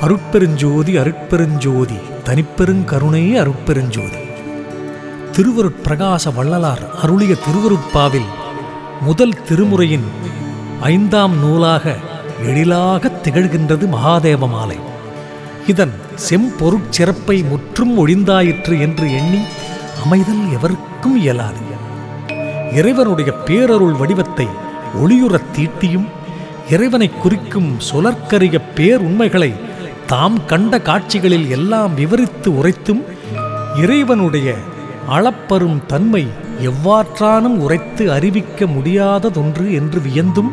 அருட்பெருஞ்சோதி அருட்பெருஞ்சோதி தனிப்பெருங்கருணை அருட்பெருஞ்சோதி. திருவருட்பிரகாச வள்ளலார் அருளிய திருவருட்பாவில் முதல் திருமுறையின் ஐந்தாம் நூலாக எழிலாக திகழ்கின்றது மகாதேவ மாலை. இதன் செம்பொருட் சிறப்பை முற்றும் ஒழிந்தாயிற்று என்று எண்ணி அமைதல் எவருக்கும் இயலாது. இறைவனுடைய பேரருள் வடிவத்தை ஒளியுறத் தீட்டியும் இறைவனை குறிக்கும் சொலற்கரிய பேருண்மைகளை தாம் கண்ட காட்சிகளில் எல்லாம் விவரித்து உரைத்தும் இறைவனுடைய அளப்பரும் தன்மை எவ்வாற்றானும் உரைத்து அறிவிக்க முடியாததொன்று என்று வியந்தும்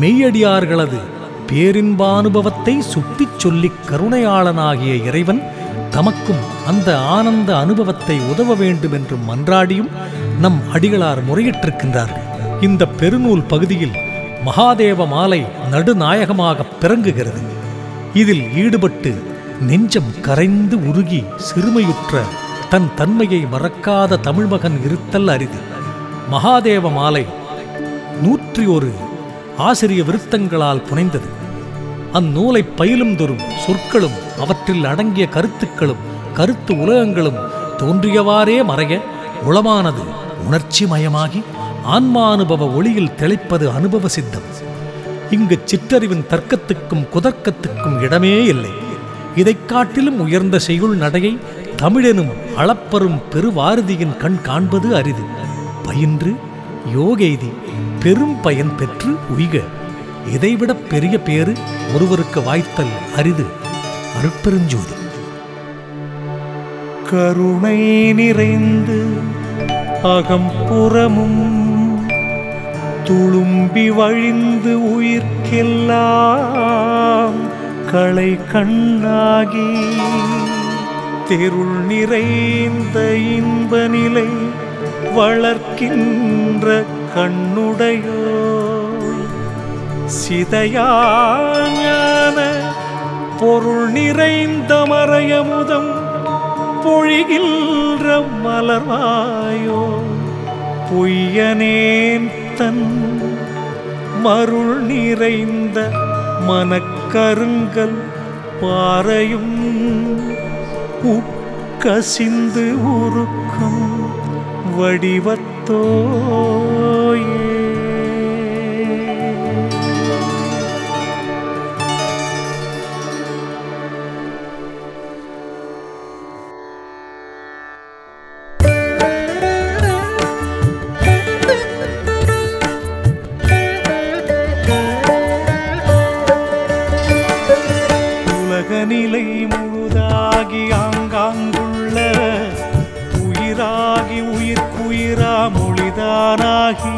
மெய்யடியார்களது பேரின்பானுபவத்தை சுட்டிச் சொல்லிக் கருணையாளனாகிய இறைவன் தமக்கும் அந்த ஆனந்த அனுபவத்தை உதவ வேண்டும் என்று மன்றாடியும் நம் அடிகளார் முறையிட்டிருக்கின்றார்கள் இந்த பெருநூல் பகுதியில் மகாதேவ மாலை நடுநாயகமாக பிறங்குகிறது. இதில் ஈடுபட்டு நெஞ்சம் கரைந்து உருகி சிறுமையுற்ற தன் தன்மையை மறக்காத தமிழ்மகன் இருத்தல் அரிது. மகாதேவ மாலை நூற்றி ஒரு ஆசிரிய விருத்தங்களால் புனைந்தது. அந்நூலை பயிலும் தோறும் சொற்களும் அவற்றில் அடங்கிய கருத்துக்களும் கருத்து உலகங்களும் தோன்றியவாறே மறைய உளமானது உணர்ச்சி மயமாகி ஆன்மானுபவ ஒளியில் தெளிப்பது அனுபவ சித்தம். இங்கு சிற்றறிவின் தர்க்கத்துக்கும் குதர்க்கத்துக்கும் இடமே இல்லை. இதைக் காட்டிலும் உயர்ந்த செய்யுள் நடையை தமிழெனும் அளப்பரும் பெருவாரதியின் கண் காண்பது அரிது. பயின்று யோகெய்தி பெரும் பயன் பெற்று உய்க. இதைவிட பெரிய பேறு ஒருவருக்கு வாய்த்தல் அரிது. அருட்பெருஞ்சோதி. கருணை நிறைந்து அகம்புறமும் துளும்பி வழிந்து உயிர்க்கெல்லாம் களை கண்ணாகி தெருள் நிறைந்த இன்ப நிலை வளர்க்கின்ற கண்ணுடையோ சிதையான பொருள் நிறைந்த மறையமுதம் பொழிகின்ற மலர்வாயோ. பொய்யனேன் தன் மருள் நிறைந்த மனக்கருங்கல் பாறையும் உக்கசிந்து உருக்கும் வடிவத்தோயே. காணாகி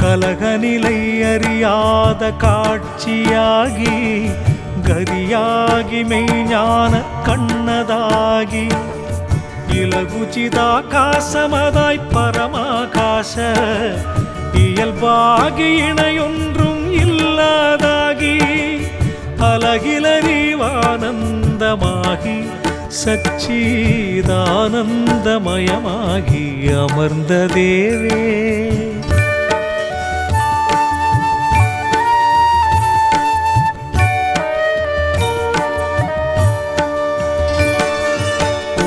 கலகநிலை அறியாத காட்சியாகி கரியாகி மெய்ஞான கண்ணதாகி இலகுச்சிதாகாசமதாய் பரமாகாச இயல்பாகி இணையொன்றும் இல்லாதாகி அலகிலறிவானந்தமாகி சச்சிதானந்தமயமாகி அமர்ந்த தேவே.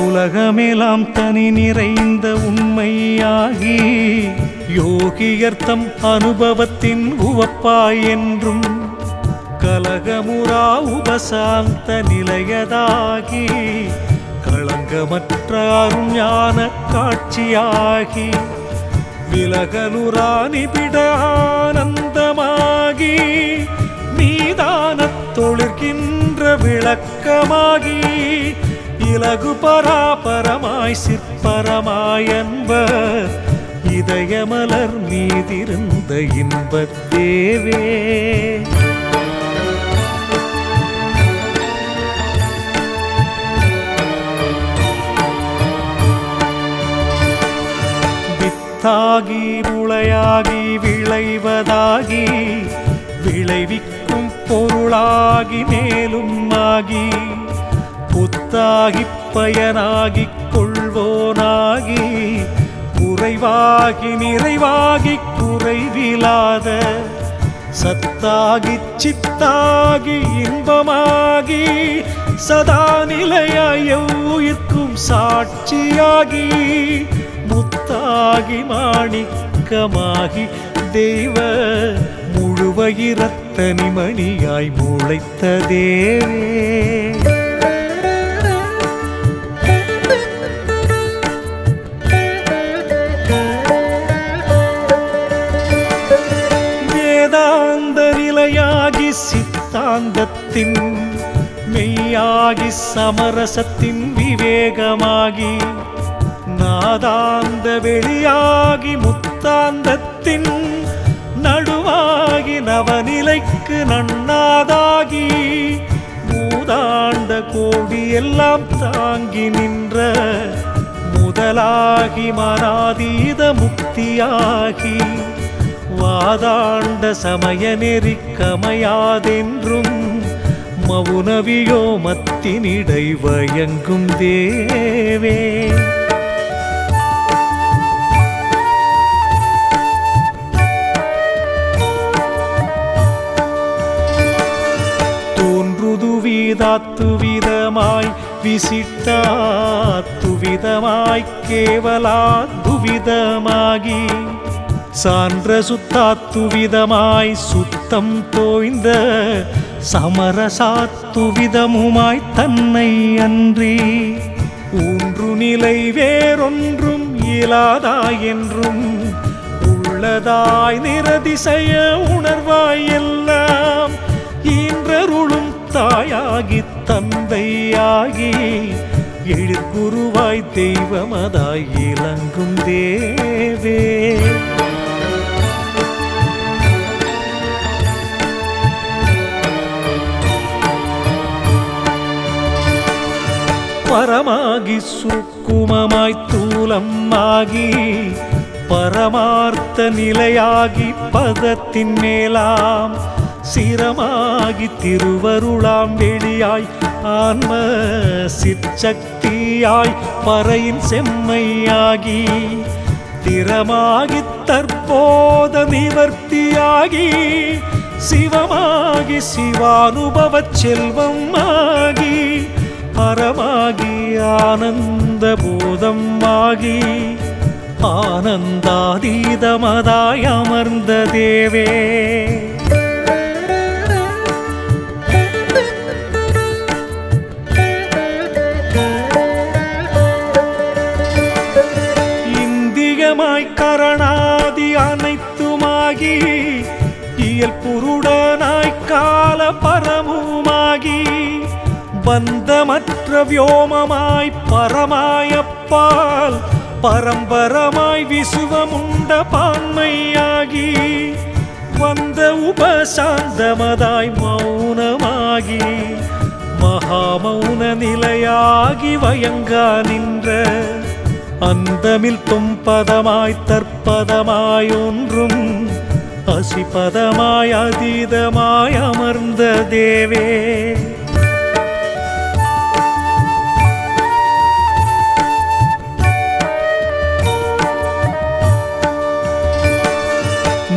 உலகமெல்லாம் தனி நிறைந்த உண்மையாகி யோகியர்த்தம் அனுபவத்தின் உவப்பாய் என்றும் கலகமுறா உபசாந்த நிலையதாகி களங்கமற்ற அருஞான காட்சியாகி விலகலுரா நிபிட ஆனந்தமாகி மீதானத் தொழிற்கின்ற விளக்கமாகி இலகு பராபரமாய் சிற்பரமாய் இதயமலர் மீதிருந்த இன்பத்தேவே. வித்தாகி முளையாகி விளைவதாகி விளைவிக்கும் பொருளாகி மேலும் ஆகி புத்தாகி பயனாகிக் கொள்வோனாகி குறைவாகி நிறைவாகி குறைவிலாத சத்தாகி சித்தாகி இன்பமாகி சதா நிலையாய் எவ்வுயிர்க்கும் சாட்சியாகி முத்தாகி மாணிக்கமாகி தெய்வ முழுவயிரத்தனி மணியாய் முளைத்த தேவே வேதாந்த நிலையாகி சித்தாந்தத்தின் மெய்யாகி சமரசத்தின் விவேகமாகி நாதாந்த வெளியாகி முத்தாந்தத்தின் நடுவாகி நவநிலைக்கு நன்னாதாகி மூதாண்ட கோடி எல்லாம் தாங்கி நின்ற முதலாகி மனாதீத முக்தியாகி வாதாண்ட சமய நெறிக்கமையாதென்றும் மவுனவியோ மத்தினிடை வயங்கும் தேவே. விதமாய் விசிட்டாத்து விதமாய் கேவலாத்து சான்ற சுத்தாத்து விதமாய் சுத்தம் தோய்ந்த சமரசாத்து விதமுமாய் தன்னை அன்றி. ஊன்று நிலை வேறொன்றும் இயலாதாய் என்றும் உள்ளதாய் நிரதிசய உணர்வாய் எல்லாம் ஈன்றருளும் தாயாகி தந்தையாகி எழுக்குருவாய் தெய்வமதாய் இலங்கும் தேவே. பரமாகி சுக்குமமாய் தூலமாகி பரமார்த்த நிலையாகி பதத்தின் மேலாம் சிரமாகி திருவருளாம் வெளியாய் ஆன்ம சிற்சக்தியாய் பறையின் செம்மையாகி திறமாகி தற்போத நிவர்த்தியாகி சிவமாகி சிவானுபவச் செல்வமாகி பரமாகி ஆனந்த பூதமாகி ஆனந்தாதீதமதாய் அமர்ந்த தேவே. பந்தமற்ற வியோமமாய் பரமாயப்பால் பரம்பரமாய் விசுவமுண்ட பான்மையாகி வந்த உபசாந்தமதாய் மௌனமாகி மகாமௌன நிலையாகி வயங்கா நின்ற அந்தமில் தும்பதமாய் தற்பதமாய் ஒன்றும் அசிபதமாய் அதீதமாய் அமர்ந்த தேவே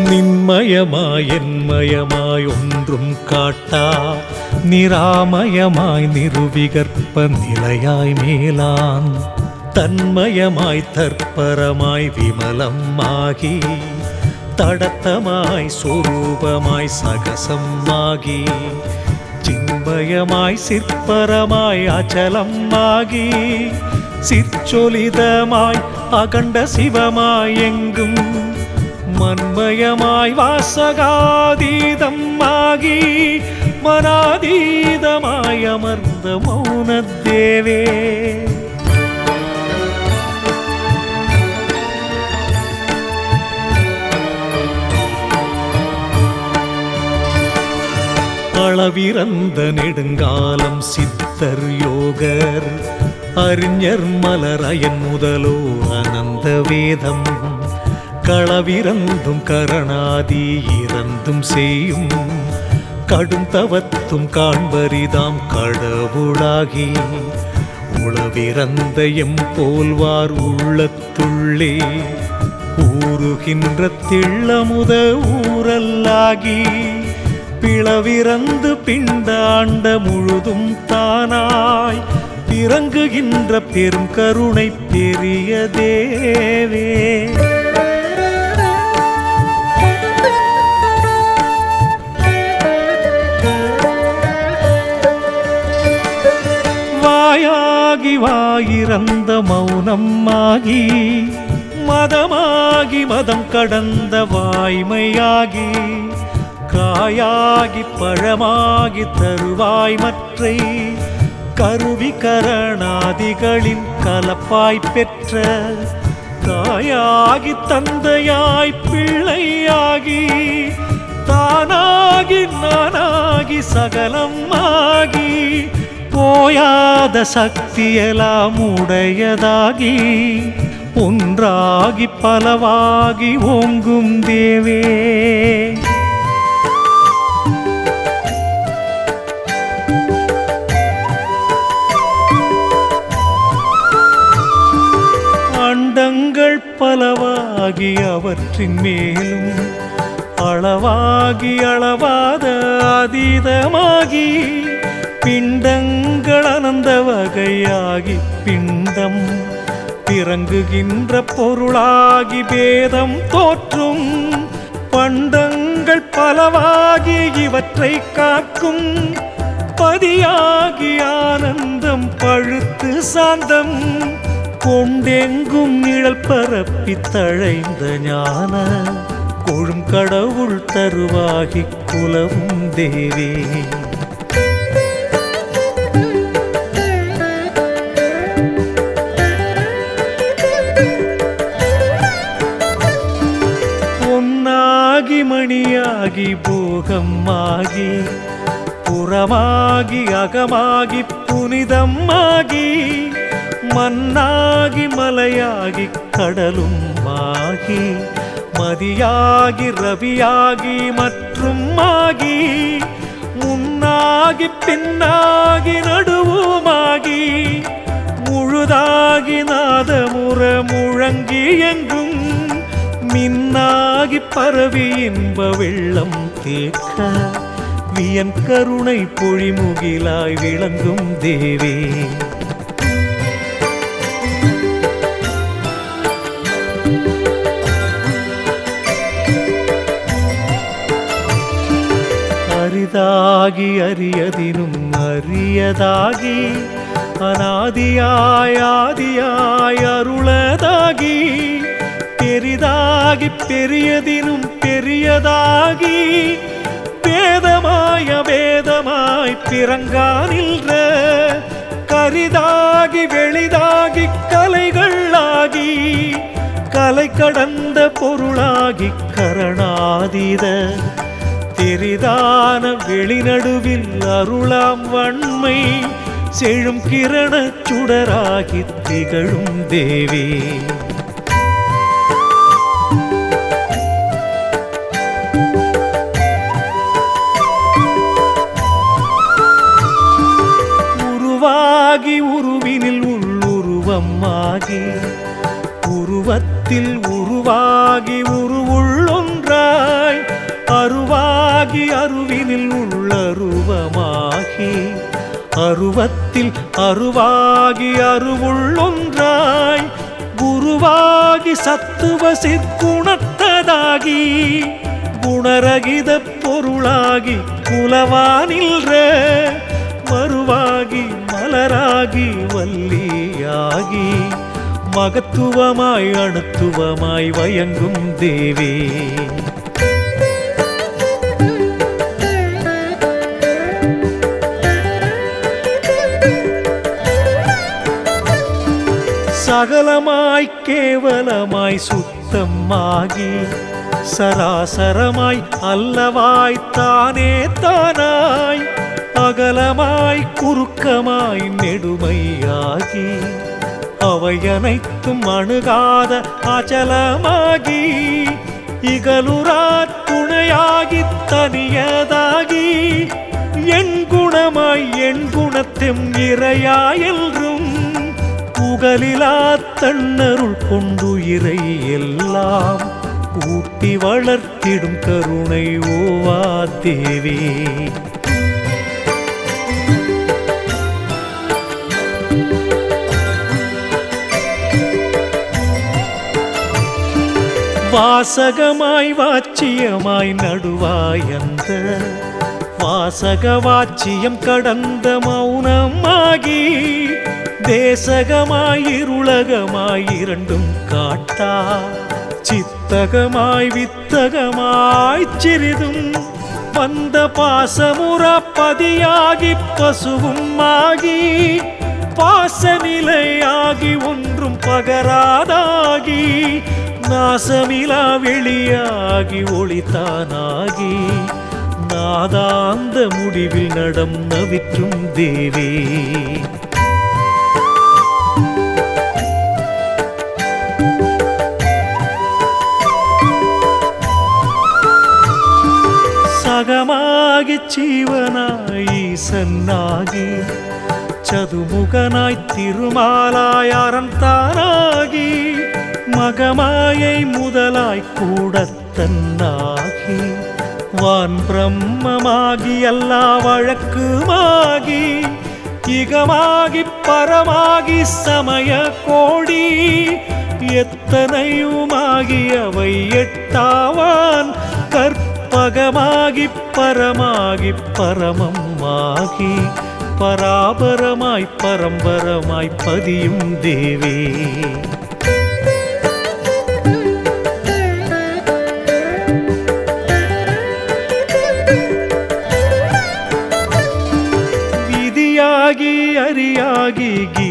நின்மயமாய் என்மயமாய் ஒன்றும் காட்டா. நிராமயமாய் நிருவிகற்ப நிலையாய் மேலான். தன்மயமாய் தற்பரமாய் விமலம் ஆகி. தடத்தமாய் சொரூபமாய் சகசமாகி சின்மயமாய் சிற்பரமாய் அச்சலம் ஆகி. சிற்சொலிதமாய் அகண்ட சிவமாய் எங்கும் மன்மயமாய் வாசகாதீதம் ஆகி மனாதீதமாய் அமர்ந்த மௌனத்தேவே அளவிறந்த நெடுங்காலம் சித்தர் யோகர் அறிஞர் மலரயன் முதலோ அனந்த வேதம். களவிறந்தும் கரணாதி இறந்தும் செய்யும் கடும் தவத்தும் காண்பரிதாம் கடவுளாகி. உளவிறந்த எம் போல்வார் உள்ளத்துள்ளே ஊறுகின்ற திள்ளமுத ஊரல்லாகி. பிளவிறந்து பிண்டாண்ட முழுதும் தானாய் பிறங்குகின்ற பெரும் கருணை பெரிய தேவே. வாயாகி மௌனமாகி மதமாகி மதம் கடந்த வாய்மையாகி காயாகி பழமாகி தருவாய் மற்றை கருவி கரணாதிகளின் கலப்பாய் பெற்ற தாயாகி தந்தையாய் பிள்ளையாகி தானாகி நானாகி சகலம் ஆகி போயாத சக்தியெல்லாம் உடையதாகி ஒன்றாகி பலவாகி ஓங்கும் தேவே. அண்டங்கள் பலவாகி அவற்றின் மேலும் அளவாகி அளவாத அதீதமாகி பிண்டங்கள் அனந்த வகையாகி பிண்டம் திறங்குகின்ற பொருளாகி பேதம் தோற்றும் பண்டங்கள் பலவாகி இவற்றை காக்கும் பதியாகி ஆனந்தம் பழுத்து சாந்தம் கொண்டெங்கும் நிழல் பரப்பி தழைந்த ஞான கொழும் கடவுள் தருவாகி குலவும் தேவே. மணியாகி போகமாகி புறமாகி அகமாகி புனிதமாகி மண்ணாகி மலையாகி கடலும் ஆகி மதியாகி ரவியாகி மற்றும் ஆகி முன்னாகி பின்னாகி நடுவுமாகி முழுதாகி நாதமுற முழங்கி எங்கும் மின்னாகி பரவி இன்ப வெள்ளம் கேட்க வியன் கருணை பொழிமுகிலாய் விளங்கும் தேவே. அரிதாகி அரியதினும் அரியதாகி அனாதியாய் ஆதியாய் அருளதாகி பெரிதாகி பெரியதினும் பெரியதாகி பேதமாய வேதமாய் பிறங்கா நின்ற கரிதாகி வெளிதாகி கலைகளாகி கலை கடந்த பொருளாகி கரணாதீத தெரிதான வெளிநடுவில் அருளாம் வன்மை செழும் கிரண சுடராகி திகழும் தேவி. உருவாகி உருவத்தில் உருவாகி உருவுள்ளொன்றாய் அருவாகி அருவினில் உள்ளருவமாகி அருவத்தில் அருவாகி அருவுள்ளொன்றாய் குருவாகி சத்துவ சிற்குணத்ததாகி குணரகித பொருளாகி குலவானில்ற மறுவாகி மலராகி வல்லியாகி மகத்துவமாய் அணுத்துவமாய் வயங்கும் தேவே. சகலமாய் கேவலமாய் சுத்தமாகி சராசரமாய் அல்லவாய் தானே தானாய் அகலமாய் குறுக்கமாய் நெடுமையாகி அவை அனைத்தும் அணுகாத அச்சலமாகி இகலுரா துணையாகி தனியதாகி என் குணமாய் என் குணத்தெம் இறையாயென்றும் புகழிலா தன்னருள் கொண்டு இறை எல்லாம் கூட்டி வளர்த்திடும் கருணை ஓவா தேவே. வாசகமாய் வாச்சியமாய் நடுவாய் அந்த வாசக வாச்சியம் கடந்த மௌனமாகி தேசகமாய் இருளகமாய் இரண்டும் காட்டா சித்தகமாய் வித்தகமாய் சிறிதும் வந்த பாசமுற பதியாகி பசுவும் ஆகி பாசநிலையாகி ஒன்றும் பகராதாகி நாசமிலா வெளியாகி ஒளித்தானாகி நாதாந்த முடிவில் நடம் நவிற்றும் தேவே. சகமாகி ஜீவனாய் சன்னாகி சதுமுகனாய் திருமாலாய் அறந்தானாகி மகமாயை முதலாய் கூடத்தன்னாகி வான் பிரம்மமாகி எல்லா வழக்குமாகி இகமாகி பரமாகி சமய கோடி எத்தனையுமாகி அவை எட்டாவான் கற்பகமாகி பரமாகி பரமமாகி பராபரமாய் பரம்பரமாய் பதியும் தேவே.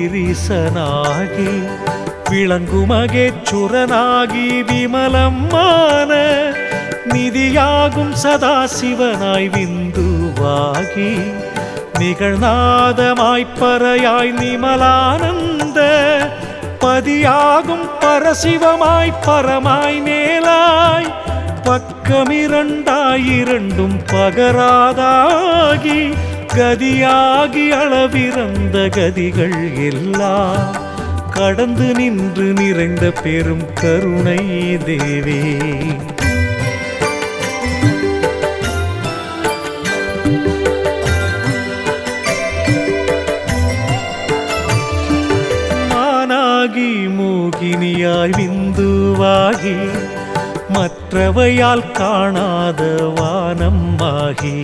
கிரீசனாகி விளங்குமகே சுரனாகி விமலமான நிதியாகும் சதாசிவனாய் விந்துவாகி நிகழ்நாதமாய்ப்பறையாய் நிமலானந்த பதியாகும் பரசிவமாய் பரமாய் மேலாய் பக்கமிரண்டாயிரண்டும் பகராதாகி கதியாகி அளவிறந்த கதிகள் எல்லாம் கடந்து நின்று நிறைந்த பெரும் கருணை தேவே. மானாகி மூகினியாய் விந்துவாகி மற்றவையால் காணாத வானம் ஆகி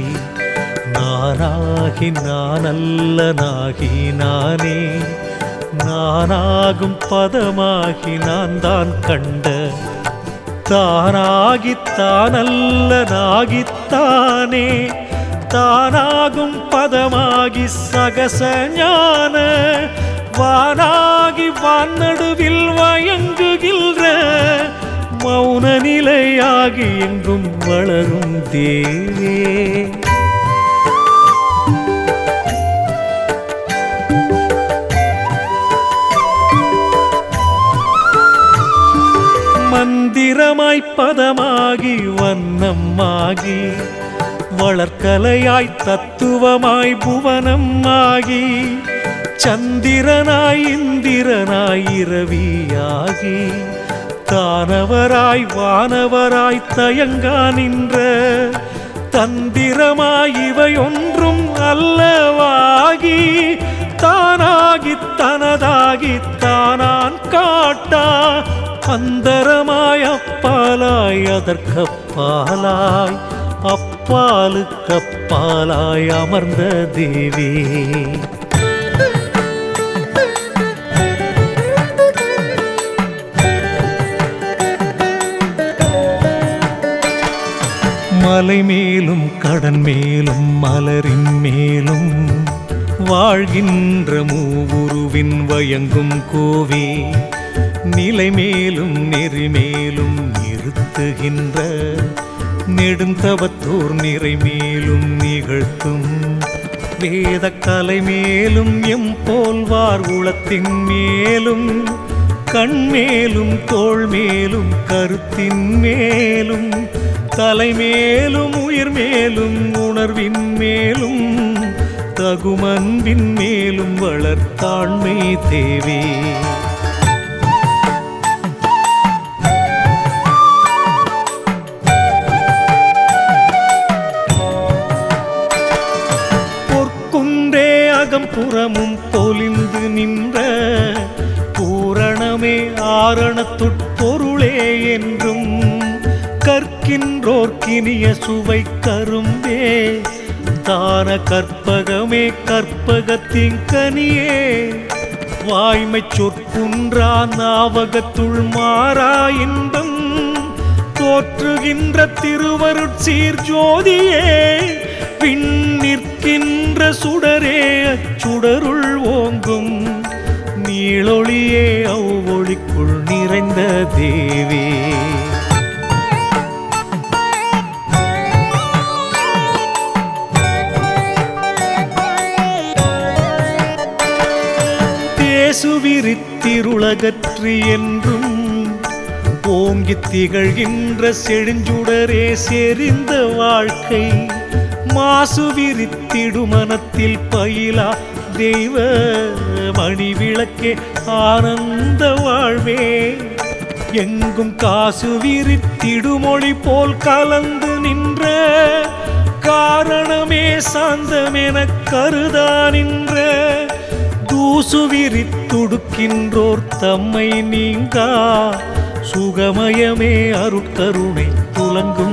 நானாகி நானல்லனாகி நானே. நானாகும் பதமாகி நான் தான் கண்ட தானாகி தானல்லனாகித்தானே தானாகும் பதமாகி சகச ஞான. வானாகி வானடுவில் வயங்குகின்ற. மௌன நிலையாகி எங்கும் வளரும் தேவே. மந்திரமாய் பதமாகி வண்ணமாகி வளர்க்கலையாய் தத்துவமாய் புவனம் ஆகி சந்திரனாய் இந்திரனாய் இரவியாகி தானவராய் வானவராய் தயங்கா நின்ற தந்திரமாய் இவையொன்றும் அல்லவாகி தானாகி தனதாகி தானான் காட்டா அந்தரமாய் அப்பாலாய் அதற்கப்பாலாய் அப்பாலுக்கப்பாலாய் அமர்ந்த தேவி. மலை மேலும் கடன் மேலும் மலரின் மேலும் வாழ்கின்ற மூவுருவின் வயங்கும் கோவே. நிலை மேலும் நெறி மேலும் நிறுத்துகின்ற நெடுந்தவத்தோர் நிறை மேலும் நிகழ்த்தும். வேத கலை மேலும் எம் போல்வார் உளத்தின் மேலும் கண் மேலும் தோல் மேலும் கருத்தின் மேலும் தலை மேலும் உயிர் மேலும் உணர்வின் மேலும் தகுமன்பின் மேலும் வளர்த்தாண்மை தேவே. புறமும் பொலிந்து நின்ற பூரணமே ஆரணத்துட்பொருளே என்றும் கற்கின்றோர்க்கினிய சுவை கரும்பே தான கற்பகமே கற்பகத்தின் கனியே. வாய்மை சொற்குன்றா நாவகத்துள் மாறா இன்பம் தோற்றுகின்ற திருவருட்சீர் ஜோதியே. பின் நிற்கின்ற சுடரே அச்சுடருள் ஓங்கும் நீளொளியே அவ்வொளிக்குள் நிறைந்த தேவி. தேசுவிரித்திருளகற்றி என்றும் ஓங்கித் திகழ்கின்ற செழுஞ்சுடரே செறிந்த வாழ்க்கை மாசு விரித்திடுமனத்தில் பயிலா தெய்வ மணி விளக்கே ஆனந்த வாழ்வே. எங்கும் காசு விரித்திடுமொழி போல் கலந்து நின்ற காரணமே சாந்தமென கருதா நின்ற தூசு விரித்துடுக்கின்றோர் தம்மை நீங்கா. சுகமயமே அருட்கருணை துலங்கும்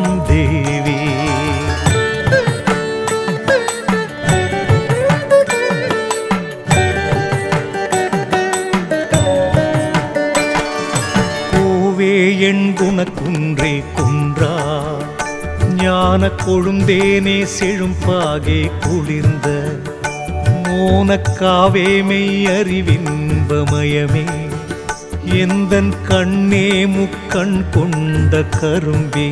ஞான கொழுந்தேனே செழும்பாகே குளிர்ந்த மோனக்காவே மெய் அறிவின்பமயமே எந்தன் கண்ணே முக்கண் கொண்ட கரும்பே.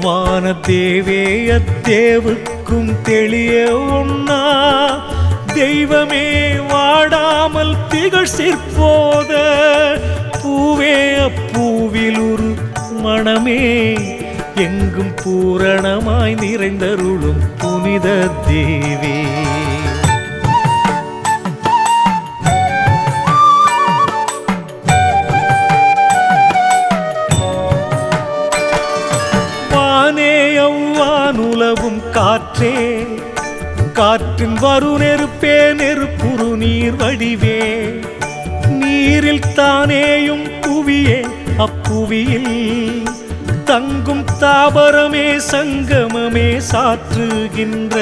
வானதேவே அத்தேவுக்கும் தெளிய உண்ணா. தெய்வமே வாடாமல் திகழ் சிற்போத. பூவே அப்பூவில் ஒரு மணமே. எங்கும் பூரணமாய் நிறைந்தருளும் புனித தேவி. வானே அவ்வானுலவும் காற்றே. காற்றின் வரு நெருப்பே நெருப்புரு நீர் வடிவே. நீரில் தானேயும் புவியே அப்புவியில் தங்கும் தாவரமே சங்கமமே சாற்றுகின்ற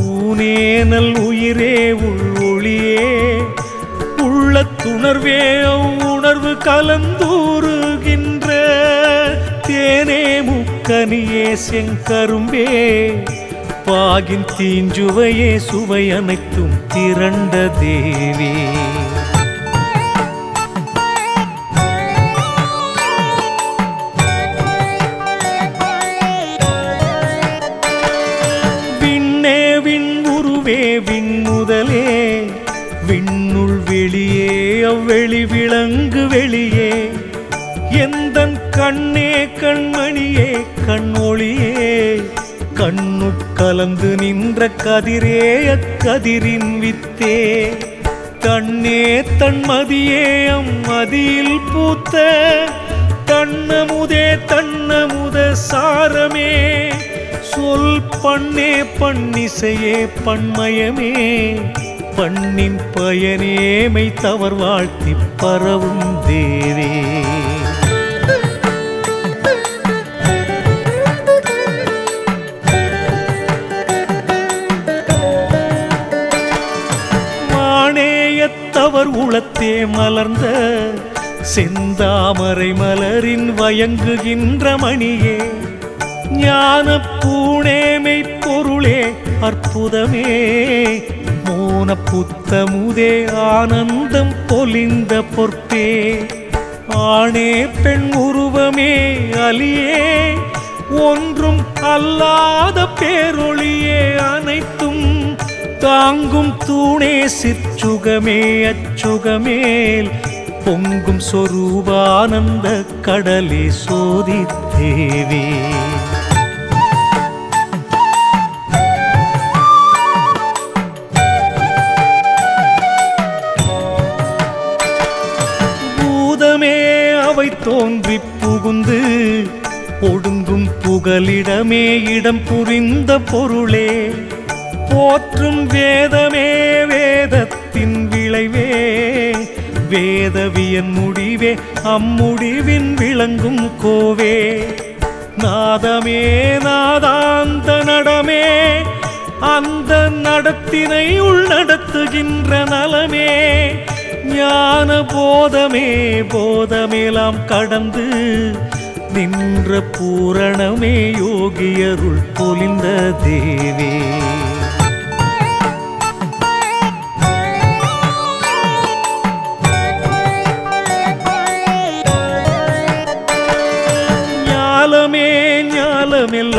ஊனேனல் உயிரே உள்ளொளியே உள்ள துணர்வே உணர்வு கலந்தூறுகின்ற தேனே முக்கனியே செங்கரும்பே. பாகின் தீஞ்சுவையே சுவை அனைத்தும் திரண்ட தேவே. கண்மணியே கண்ணொழியே கண்ணு கலந்து நின்ற கதிரே அக்கதிரின் வித்தே. தன்னே தன்மதியே அம்மதியில் பூத்த தன்னமுதே தன்னமுத சாரமே. சொல் பண்ணே பண்ணிசையே பண்மயமே பண்ணின் பயனேமை தவர் வாழ்த்தி பரவும் தேவே. மலர்ந்த செந்தாமரை மலரின் வயங்குகின்ற மணியே ஞான பூணேமை பொருளே அற்புதமே. மோன புத்தமுதே ஆனந்தம் பொலிந்த பொற்பே. ஆணே பெண் உருவமே அலியே. ஒன்றும் அல்லாத பேரொளியே அனைத்தும் தாங்கும் தூணே சிற்றுகமே அச்சுகமேல். பொங்கும் சொரூபானந்த கடலே சோதி தேவி. பூதமே அவை தோன்றி புகுந்து ஒடுங்கும் புகலிடமே இடம் புரிந்த பொருளே. போற்றும் வேதமே வேதத்தின் விளைவே. வேதவியன் முடிவே அம்முடிவின் விளங்கும் கோவே. நாதமே நாதாந்த நடமே அந்த நடத்தினை உள்நடத்துகின்ற நலமே. ஞான போதமே போதமேலாம் கடந்து நின்ற பூரணமே யோகியருள் பொலிந்த தேவே.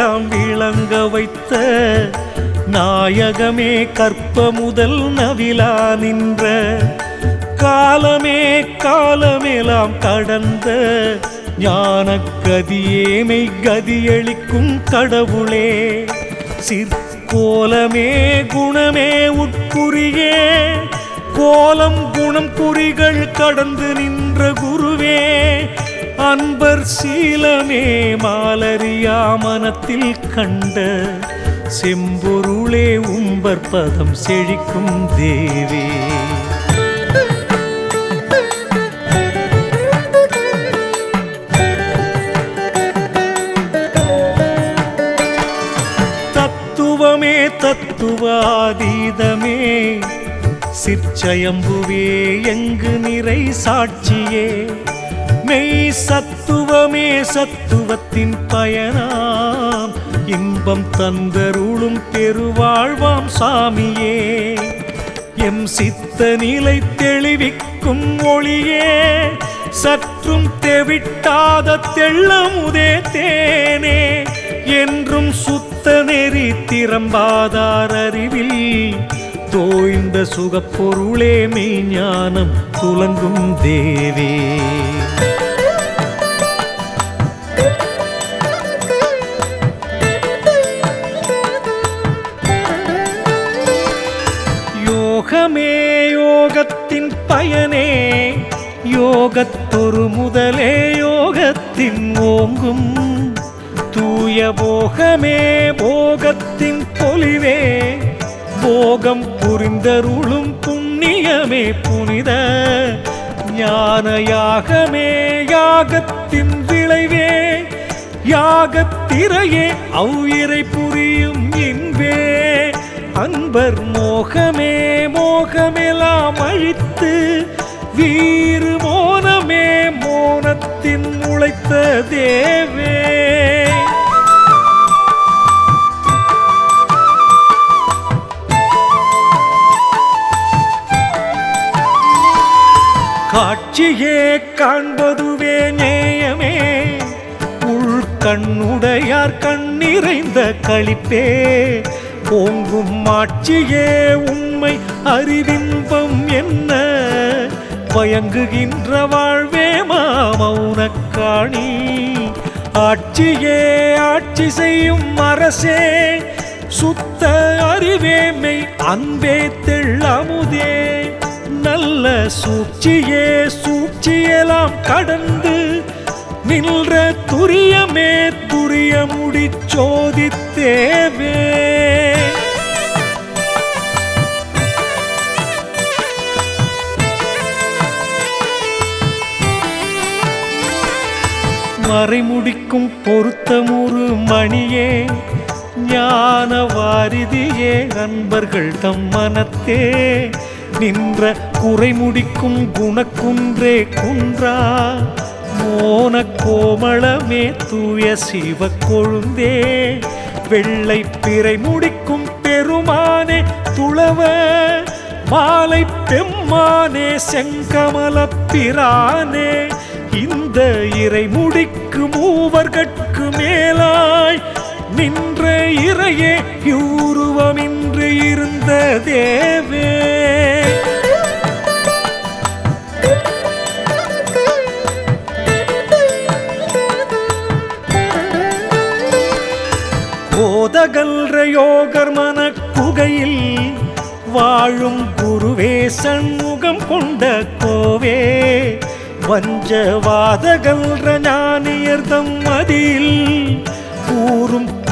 எல்லாம் விளங்க வைத்த நாயகமே கற்ப முதல் நவிலா நின்ற காலமே காலமெல்லாம் கடந்த ஞான கதியேமை கதியளிக்கும் கடவுளே. சிற்கோலமே குணமே உட்குறியே. கோலம் குணம் குறிகள் கடந்து நின்ற குருவே. அன்பர் சீலமே மாலரியா மனத்தில் கண்ட செம்பொருளே உம்பர் பதம் செழிக்கும் தேவே. தத்துவமே தத்துவாதீதமே சிற்சயம்புவே எங்கு நிறை சாட்சியே. மெய் சத்துவமே சத்துவத்தின் பயனாம். இன்பம் தந்தருளும் பெருவாழ்வாம் சாமியே. எம் சித்த நிலை தெளிவிக்கும் ஒளியே. சற்றும் தெவிட்டாத தெள்ளமுதே தேனே. என்றும் சுத்த நெறி திறம்பாதார் அறிவில். தோய்ந்த சுகப்பொருளே மெய்ஞானம் துலங்கும் தேவே. யோகத்தொரு முதலே யோகத்தின் ஓங்கும். தூய போகமே போகத்தின் பொலிவே. போகம் புரிந்தருளும் புண்ணியமே புனித. ஞான யாகமே யாகத்தின் விளைவே. யாகத்திரையே அவ்விரை புரியும் இன்பே. அன்பர் மோகமே மோகமெல்லாம் அழித்து வீறு மௌனத்தின் முளைத்த தேவே. காட்சியே காண்பதுவே நேயமே. உள் கண்ணுடையார் கண்ணிறைந்த களிப்பே. ஓங்கும் ஆட்சியே உண்மை அறிவின்பம் என்ன? பயங்குகின்ற வாழ்வே மௌனக்காணி ஆட்சியே ஆட்சி செய்யும் அரசே சுத்த அறிவேமை அன்பே தெள்ளமுதே. நல்ல சூழ்ச்சியே சூழ்ச்சியெல்லாம் கடந்து நின்ற துரியமே துரிய முடிச்சோதித்தேவே மறைமுடிக்கும் பொருத்தமுறு மணியே ஞான வாரிதியே அன்பர்கள் தம் மனத்தே. நின்ற குறைமுடிக்கும் குணக்குன்றே குன்றா மோன கோமளமே தூய சிவ கொழுந்தே. வெள்ளை பிறை முடிக்கும் பெருமானே துளவ மாலை பெம்மானே செங்கமல பிரானே. இந்த இறை முடிக்கு மூவர்கட்கு மேலாய் நின்ற இறையே யூருவமின்றி இருந்த தேவே. போதகல்ற யோகர் மன குகையில் வாழும் குருவே சண்முகம் கொண்ட கோவே. வஞ்சவாதகல்ற ஞானியர்தம் மதியில்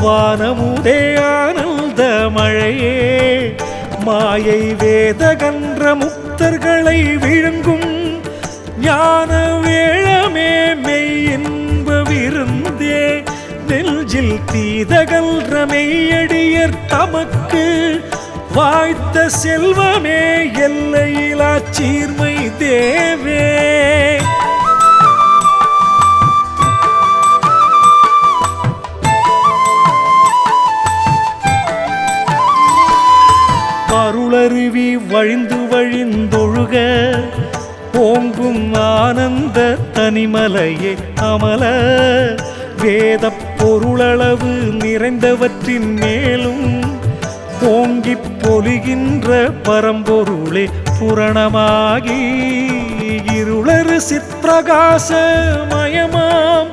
வானமுதே ஆனந்த மழையே. மாயை வேதகன்ற முக்தர்களை விழுங்கும் ஞான வேளமே மெய் இன்ப விருந்தே. நெஞ்சில் தீதகன்ற மெய்யடியர் தமக்கு வாய்த்த செல்வமே. எல்லையிலா சீர்மை தேவே. அருளருவி வழிந்து வழிந்தொழுக. ஓங்கும் ஆனந்த தனிமலையே அமல. வேத பொருளளவு நிறைந்தவற்றின் மேலும் ஓங்கி பொலிகின்ற பரம்பொருளே புரணமாகி. இருளறு சிற்பிரகாசமயமாம்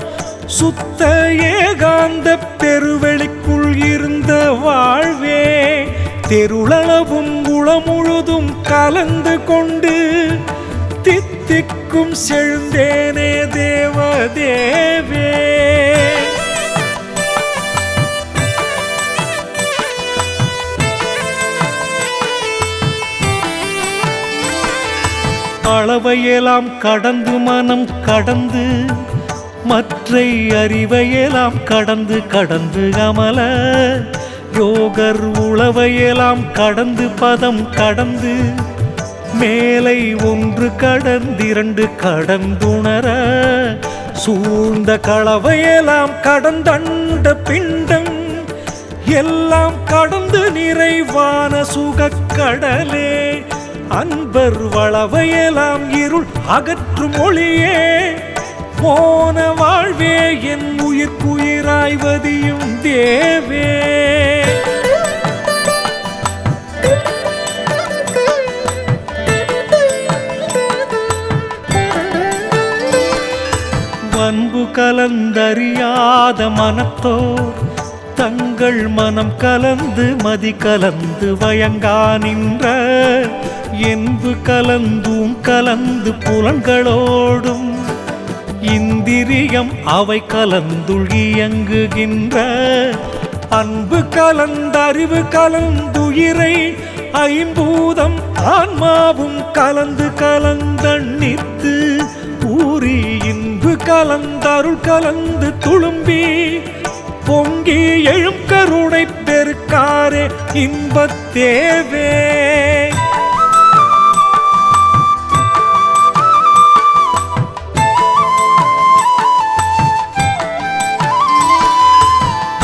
சுத்த ஏகாந்த பெருவெளிக்குள் இருந்த வாழ்வே தெருளவும் குளமுழுதும் கலந்து கொண்டு தித்திக்கும் செழுந்தேனே தேவதேவே. அளவையெல்லாம் கடந்து மனம் கடந்து மற்றை அறிவையெல்லாம் கடந்து கடந்து கமல யோகர் உளவையெல்லாம் கடந்து பதம் கடந்து மேலை ஒன்று கடந்திரண்டு கடந்துணர சூழ்ந்த களவையெல்லாம் கடந்தண்ட பிண்டம் எல்லாம் கடந்து நிறைவான சுகக் கடலே அன்பர் வளவையெல்லாம் இருள் அகற்றும் ஒளியே. போன வாழ்வே என் உயிர்க்குயிராய்வதியும் தேவே. அன்பு கலந்தறியாத மனத்தோர் தங்கள் மனம் கலந்து மதி கலந்து வயங்கா நின்ற என்பு கலந்தும் கலந்து புலன்களோடும் இந்திரியம் அவை கலந்துழியங்குகின்ற. அன்பு கலந்தறிவு கலந்துயிரை ஐம்பூதம் ஆன்மாவும் கலந்து கலந்தண்ணித்து ஊறி இன்பு கலந்தருள் கலந்து துளும்பி. பொங்கி எழும் கருணை பெருக்காரே இன்பத்தேவே.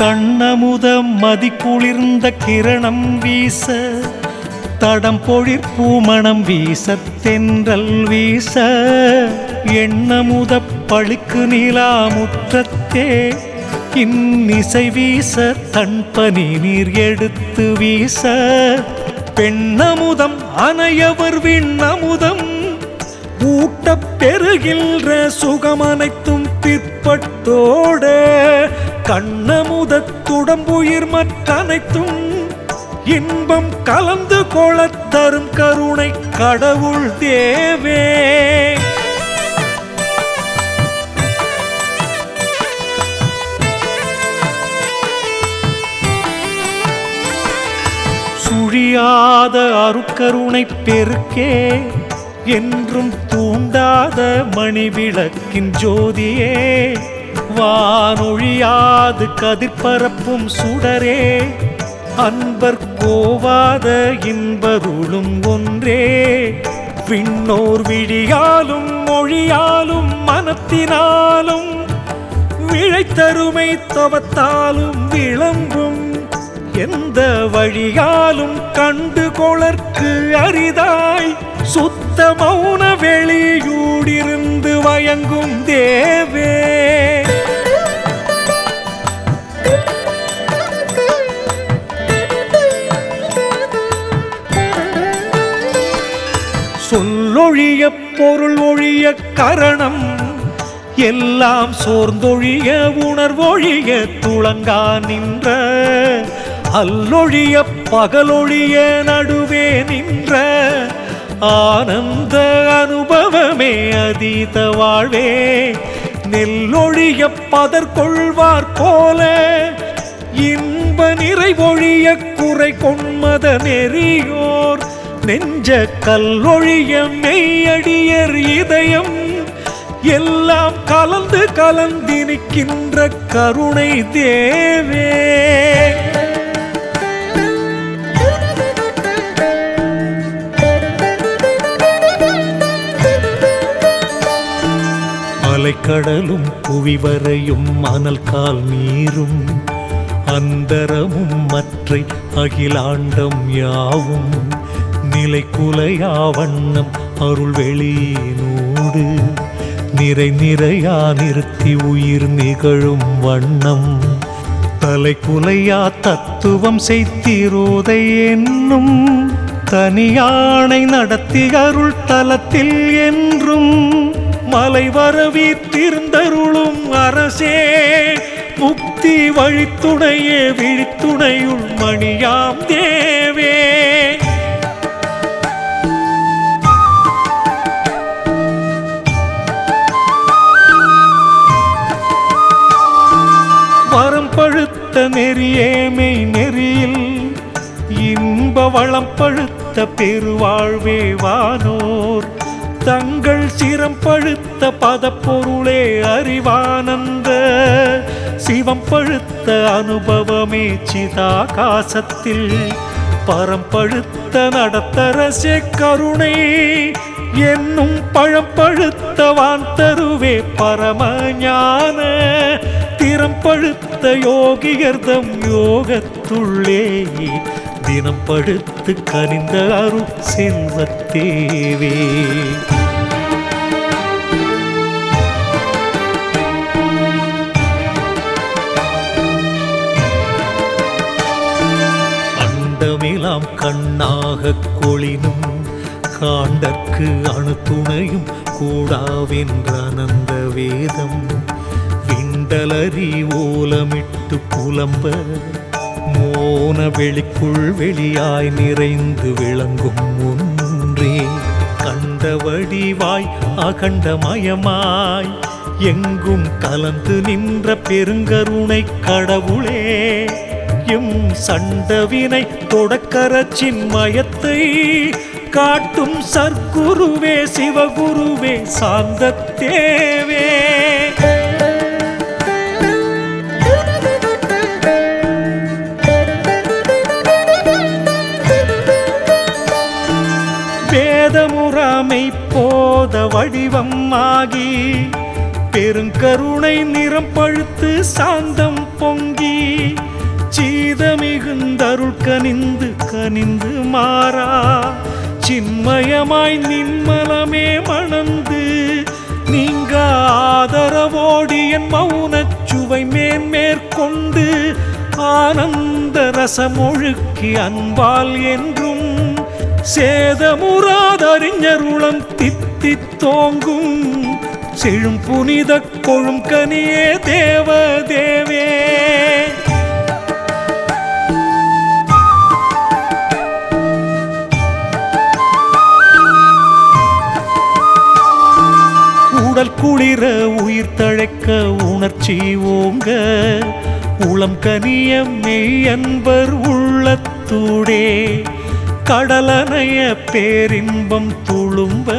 கண்ணமுதம் மதி குளிர்ந்த கிரணம் வீச தடம் பொழிற் பூமணம் வீச தென்றல் வீச. எண்ணமுத பழுக்கு நிலா முற்றத்தே இன்னிசை வீச தன்பனி நீர் எடுத்து வீச. பெண்ணமுதம் அனையவர் விண்ணமுதம் ஊட்டப் பெறுகின்ற சுகமனைத்தும் பிற்பட்டோட. கண்ணமுதத்துடம்புயிர் மற்றனைத்தும் இன்பம் கலந்து கொளத் தரும் கருணை கடவுள் தேவே. சுழியாத அருக்கருணை பெருக்கே என்றும் தூண்டாத மணிவிளக்கின் ஜோதியே. வானொழியாது கதிர்பரப்பும் சுடரே. அன்பர் கோவாத இன்பருளும் ஒன்றே. விண்ணோர் விழியாலும் மொழியாலும் மனத்தினாலும் விழைத்தருமை தவத்தாலும் விளங்கும். எந்த வழியாலும் கண்டு கொளற்கு அரிதாய். சுத்த மௌன வெளியூடிருந்து வயங்கும் தேவே. பொருள் ஒழிய கரணம் எல்லாம் சோர்ந்தொழிய உணர்வொழிய துளங்கா நின்ற அல்லொழிய பகலொழிய நடுவே நின்ற ஆனந்த அனுபவமே அதீத வாழ்வே. நெல்லொழிய பதற்கொள்வார் போல இன்ப நிறைவொழிய குறை கொண்மத நெறியோர் நெஞ்ச கல்லொழிய மெய்யடியர் இதயம் எல்லாம் கலந்து கலந்திருக்கின்ற கருணை தேவே. அலைக்கடலும் புவிவரையும் அனல் கால் நீரும் அந்தரமும் மற்றை அகிலாண்டம் யாவும் நிலை குலையா வண்ணம் அருள் வெளியினோடு. நிறை நிறையா நிறுத்தி உயிர் நிகழும் வண்ணம். தலை குலையா தத்துவம் செய்திரோதை என்னும். தனியானை நடத்தி அருள் தலத்தில் என்றும். மலை வரவி திருந்தருளும் அரசே முக்தி வழித்துணையே விழித்துணையுள் மணியாம் தே. பழுத்த நெறியேமை நெறியில் இன்ப வளம் பழுத்த பெருவாழ்வே வானோர். தங்கள் சிரம் பழுத்த பதப்பொருளே அறிவானந்த. சிவம் பழுத்த அனுபவமே சிதாகாசத்தில். பரம் பழுத்த நடத்தரசே கருணை. என்னும் பழம் பழுத்தவான் தருவே பரம ஞான திறம் பழுத்த யோகியர்தம் யோகத்துள்ளே. தினம் படுத்து கனிந்த அரு செல்வத்தேவே. அண்டமிலாம் கண்ணாக கொளினும் காண்டற்கு அணுத்துணையும் கூடாவென்ற அனந்த வேதம். விண்டலரி ஓலமிட்டு புலம்ப மோன வெளிக்குள் வெளியாய் நிறைந்து விளங்கும் ஒன்றே கண்ட வடிவாய் அகண்டமயமாய் எங்கும் கலந்து நின்ற பெருங்கருணை கடவுளே எம் சண்டவினை தொடக்கரச்சின் மயத்தை காட்டும் சர்க்குருவே சிவகுருவே சாந்த தேவே போத வடிவம் ஆகி பெருங்கருணை நிறம் பழுத்து சாந்தம் பொங்கி சீத மிகுந்தருள் கனிந்து கனிந்து மாறா. சின்மயமாய் நின்மலமே மணந்து நீங்க ஆதரவோடி என் மௌனச் சுவை மேன்மேற்கொண்டு ஆனந்த ரசமொழுக்கி அன்பால் என்றும் சேதமுறாதறிஞருளம் தித்தி தோங்கும் செழும் புனித கொழும் கனியே தேவ தேவே உடல் குளிர உயிர் தழைக்க உணர்ச்சி ஓங்க உளம் கனிய மெய் அன்பர் உள்ளத்தூடே. கடலனைய பேரின்பம் துளும்ப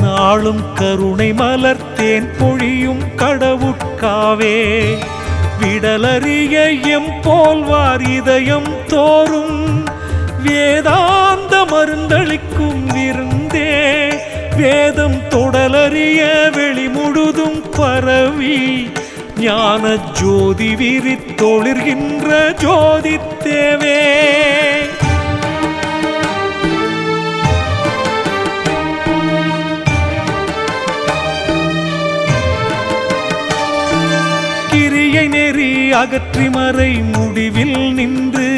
நாளும் கருணை மலர்த்தேன் பொழியும் கடவுட்காவே விடலறிய எம் போல்வார் இதயம் தோறும் வேதாந்த மருந்தளிக்கும் விருந்தே. வேதம் தொடலறிய வெளி முழுதும் பரவி ஞான ஜோதி விரித்தொளிர்கின்ற ஜோதித்தேவே அகற்றி மறை முடிவில் நின்று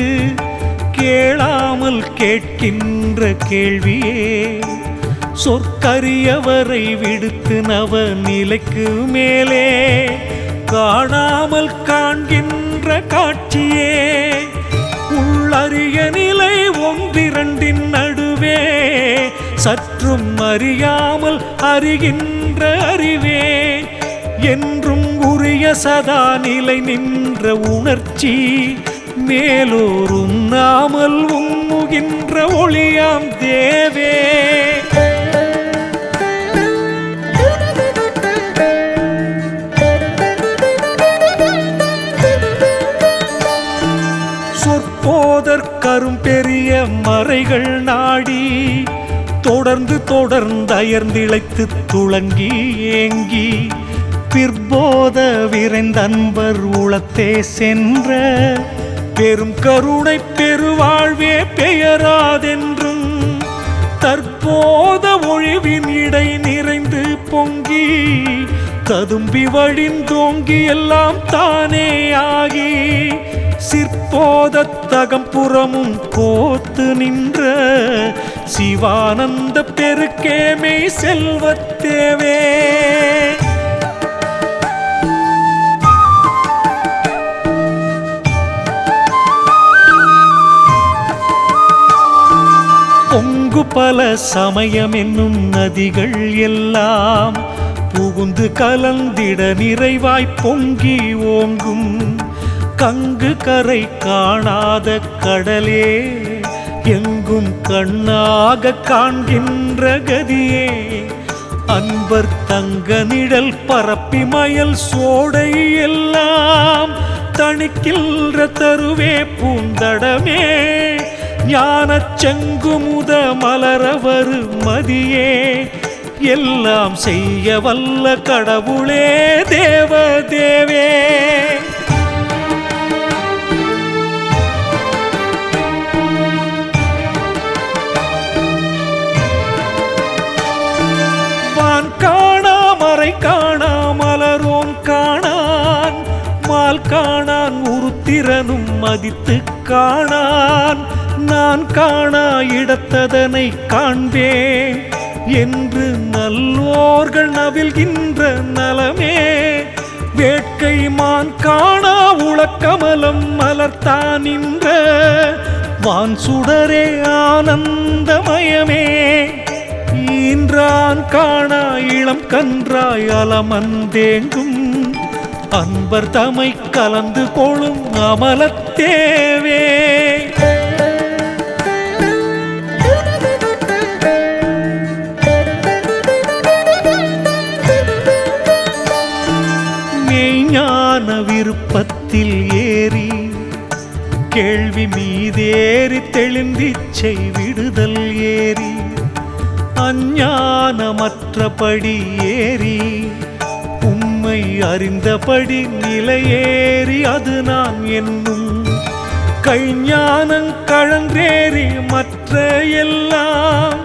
கேளாமல் கேட்கின்ற கேள்வியே. சொற்கரியவரை விடுத்து நவ நிலைக்கு மேலே காணாமல் காண்கின்ற காட்சியே. உள்ளறிய நிலை ஒன்றிரண்டின் நடுவே சற்றும் அறியாமல் அறிகின்ற அறிவே. என்றும் உரிய சதா நிலை நின்ற உணர்ச்சி மேலோரும் நாமல் உண்முகின்ற ஒளியாம் தேவே. சொற்போதற்கரும் பெரிய மறைகள் நாடி தொடர்ந்து தொடர்ந்து அயர்ந்திழைத்து துளங்கி ஏங்கி பிற்போத விரைந்தன்பர் உளத்தே சென்ற பெரும் கருணை பெருவாழ்வே பெயராதென்றும் தற்போத ஒழிவின் இடை நிறைந்து பொங்கி ததும்பி வழிந்தோங்கி எல்லாம் தானே ஆகி சிற்போத தகம்புறமும் கோத்து நின்ற சிவானந்த பெருக்கேமை செல்வத்தேவே. பொங்கு பல சமயம் என்னும் நதிகள் எல்லாம் புகுந்து கலந்திட நிறைவாய் பொங்கி ஓங்கும். கங்கு கரை காணாத கடலே எங்கும் கண்ணாக காண்கின்ற கதியே. அன்பர் தங்க நிழல் பரப்பி மயல் சோடை எல்லாம் தணிக்கின்ற தருவே பூந்தடமே. ஞானச் செங்குமுத மலரவரு மதியே. எல்லாம் செய்ய வல்ல கடவுளே தேவ தேவே வான் காணா மறை காணா மலரோன் காணான். மால் காணான் உருத்திரனும் மதித்து காணான். நான் காணா இடத்ததனை காண்பேன். என்று நல்லோர்கள் நவில்கின்ற நலமே. வேட்கை மான் காணா உளக்கமலம் மலர்த்தான் நின்ற. வான் சுடரே ஆனந்தமயமே. ஈன்றான் காணா இளம் கன்றாய் அலமந்தேங்கும் அன்பர் தமை கலந்து கொள்ளும் அமலத்தேவே விருப்பத்தில் ஏறி கேள்வி மீதேறி தெளிந்திச்சை விடுதல் ஏறி அஞ்ஞானமற்றபடி ஏறி உம்மை அறிந்தபடி நிலையேறி அது நான் என்னும் கைஞானம் கழன்றேறி மற்ற எல்லாம்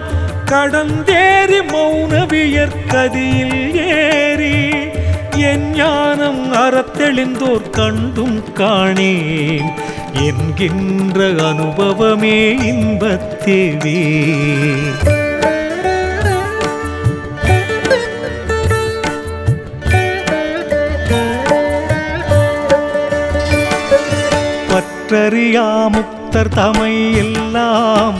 கடந்தேறி மௌனவியற் கதியில் ஏறி என் ஞானம் அறத்தெளிந்தோர் கண்டும் காணேன். என்கின்ற அனுபவமே இன்பத்தேவே. பற்றறியா முக்தர் தமை எல்லாம்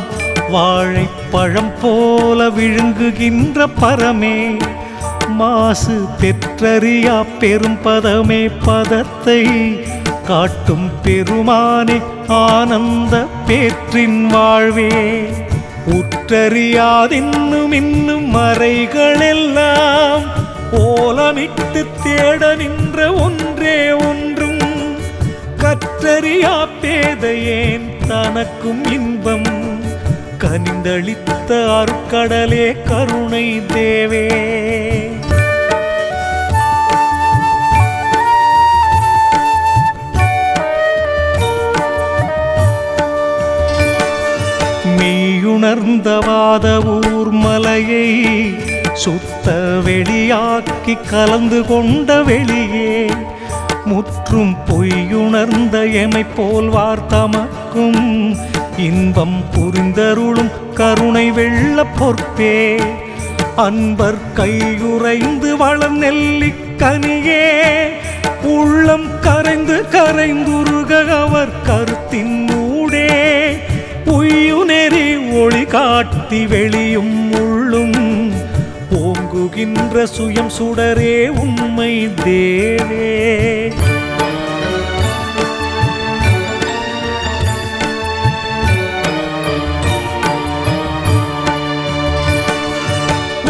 வாழைப்பழம் போல விழுங்குகின்ற பரமே. மாசு பெற்றறியா பெரும் பதமே பதத்தை காட்டும் பெருமானே ஆனந்த பேற்றின் வாழ்வே. உற்றறியாதின்னும் இன்னும் மறைகளெல்லாம் ஓலமிட்டு தேட நின்ற ஒன்றே ஒன்றும். கற்றறியா பேதையேன் தனக்கும் இன்பம். கனிந்தளித்த அருக்கடலே கருணை தேவே. மெய்யுணர்ந்தவாத ஊர் மலையை சுத்த வெளியாக்கி கலந்து கொண்ட வெளியே முற்றும் பொய்யுணர்ந்த எமை போல் வார்த்தமக்கும் இன்பம் புரிந்தருளும் கருணை வெள்ள பொற்பே. அன்பர் கையுறைந்து வளம் நெல்லிக்கனியே உள்ளம் கரைந்து கரைந்துருக அவர் கருத்தின் மூடே உய்யுநெறி காட்டி வெளியும் உள்ளும் ஓங்குகின்ற சுயம் சுடரே உண்மை தேவே.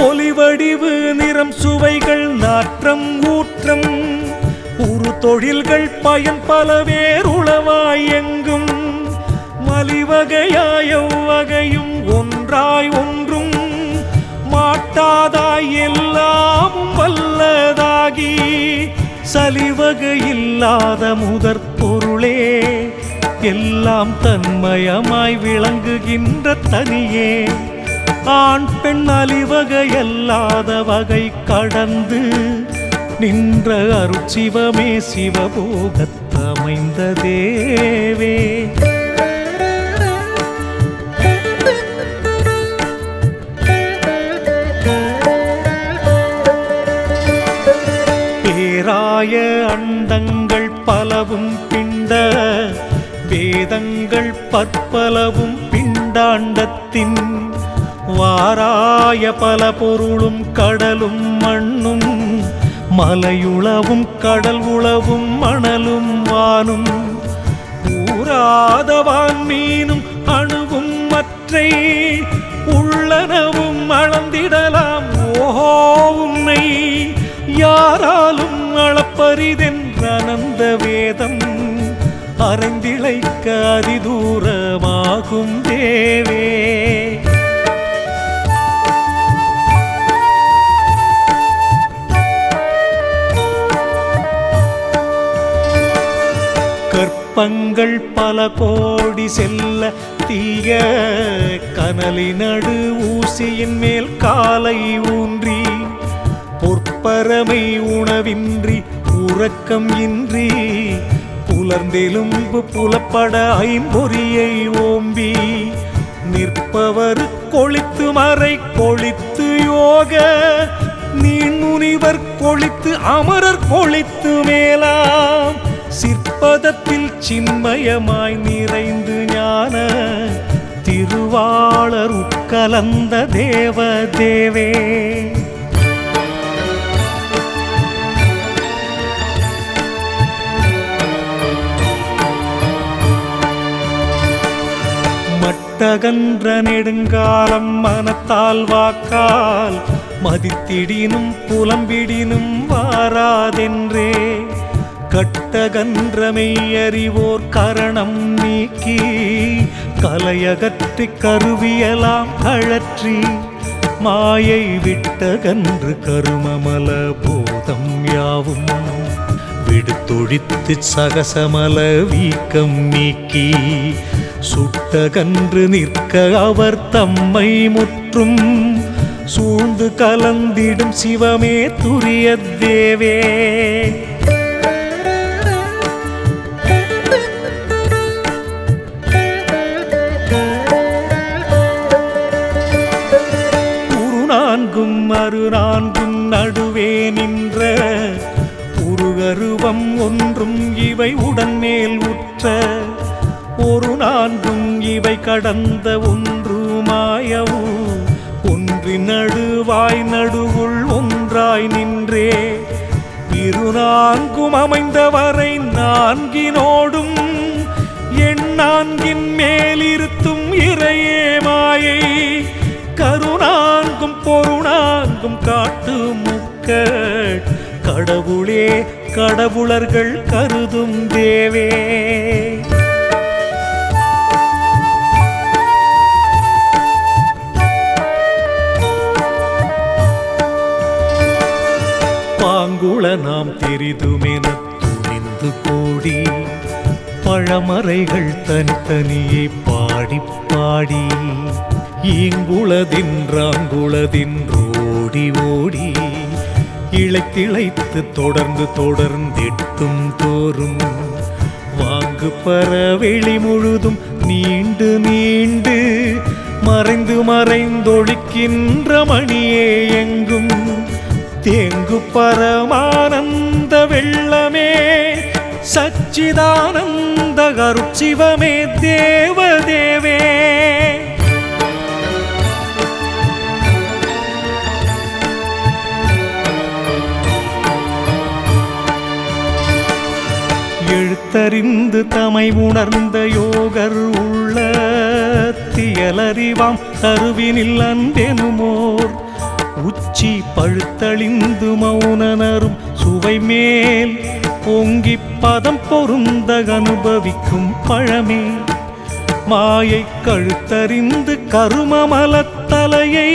ஒளிவடிவு நிறம் சுவைகள் நாற்றம் ஊற்றம் உரு தொழில்கள் பயன் பல வேறுளவாய் எங்கும் மலிவகையாய வகையும் ஒன்றாய் ஒன்றும் மாட்டாதாய் எல்லாமும் வல்லதாகி சலிவகு இல்லாத முதற் பொருளே எல்லாம் தன்மயமாய் விளங்குகின்ற தனியே. ஆண் பெண் அலிவகையல்லாத வகை கடந்து நின்ற அருட்சிவமே சிவபோகத்தமைந்த தேவே. மாய அண்டங்கள் பலவும் பிண்ட வேதங்கள் பற்பலவும் பிண்டாண்டத்தின் வாராய பல பொருளும் கடலும் மண்ணும் மலையுளவும் கடல் உளவும் மணலும் வானும். ஊராதவான் மீனும் அணுவும் மற்றை உள்ளனவும் அளந்திடலாம் ஓஹோ உன்னை. யாராலும் அளப்பரிதென்றனந்த வேதம் அறைந்திழைக்க அதிதூரமாகும் தேவே. கற்பங்கள் பல கோடி செல்ல தீய கனலினடு ஊசியின் மேல் காலை ஊன்றி பொற்ப பரமை உணவின்றி உறக்கம் இன்றி புலர்ந்தெலும்பு புலப்பட ஐம்பொறியை ஓம்பி நிற்பவர் கொளித்து மறை கொளித்து யோக நீன் முனிவர் கொளித்து அமரர் கொளித்து மேலாம் சிற்பதத்தில் சின்மயமாய் நிறைந்து ஞான திருவாளர் உட்கலந்த தேவ தேவே மட்டகன்ற நெடுங்காலம் மனத்தால் வாக்கால் மதித்திடினும் புலம்பிடினும் வாராதென்றே. கட்டகன்ற மெய்யறிவோர் கரணம் நீக்கி கலையகற்றி கருவியலாம் கழற்றி மாயை விட்டகன்று கருமமல போதம் யாவும். விடுத்தொழித்து சகசமல வீக்கம் நீக்கி சுட்டகன்று நிற்க அவர் தம்மை முற்றும். சூழ்ந்து கலந்திடும் சிவமே துரிய தேவே. உரு நான்கும் மறு நான்கும் நடுவே நின்ற. உருகருவம் ஒன்றும் இவை உடன் மேல் உற்ற. இவை கடந்த ஒன்று மாயவு. ஒன்றின் நடுவாய் நடுவுள் ஒன்றாய் நின்றே. இரு நான்கும் அமைந்தவரை நான்கினோடும். எண் நான்கின் மேலிருத்தும் இறையே மாயை. கருணாங்கும் பொருணாங்கும் காட்டு முக்க கடவுளே கடவுளர்கள் கருதும் தேவே. பாங்குள நாம் தெரிதுமென துணிந்து கூடி பழமறைகள் தனித்தனியே பாடி. பாடி ஈங்குளதின்றாங்குளதின்றோடி ஓடி. இழைத்திழைத்து தொடர்ந்து தொடர்ந்தெட்டும் தோறும். வாங்கு பரவெளி முழுதும் நீண்டு நீண்டு. மறைந்து மறைந்தொழிக்கின்ற மணியே எங்கும் தேங்கு பரமானந்த வெள்ளமே சச்சிதானந்த கருட்சிவமே தேவதேவே. எழுத்தறிந்து தமை உணர்ந்த யோகர் உள்ள தியலறிவாம் கருவினில் அன்பெனுமோர் உச்சி பழுத்தழிந்து மௌனனரும் சுவை மேல் பொங்கி பதம் பொருந்த அனுபவிக்கும் பழமே. மாயை கழுத்தறிந்து கருமமலத்தலையை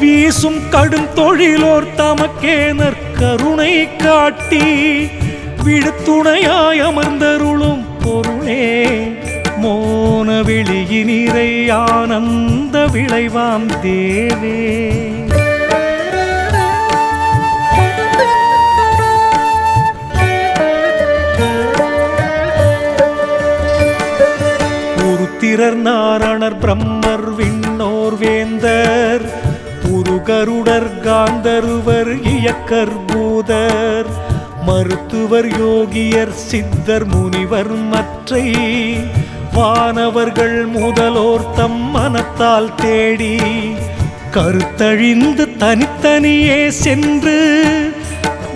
வீசும் கடும் தொழிலோர் தமக்கே நற்கருணை காட்டி விடுத்துணையாய் அமர்ந்தருளும் பொருளே. மோன வெளியினிறை ஆனந்த விளைவாம் தேவே. திறர் நாரணர் பிரம்மர் விண்ணோர் வேந்தர் உருகருடர் காந்தருவர் இயக்கர் பூதர் மருத்துவர் யோகியர் சித்தர் முனிவர் மற்றை வானவர்கள் முதலோர் தம் மனத்தால் தேடி கருத்தழிந்து தனித்தனியே சென்று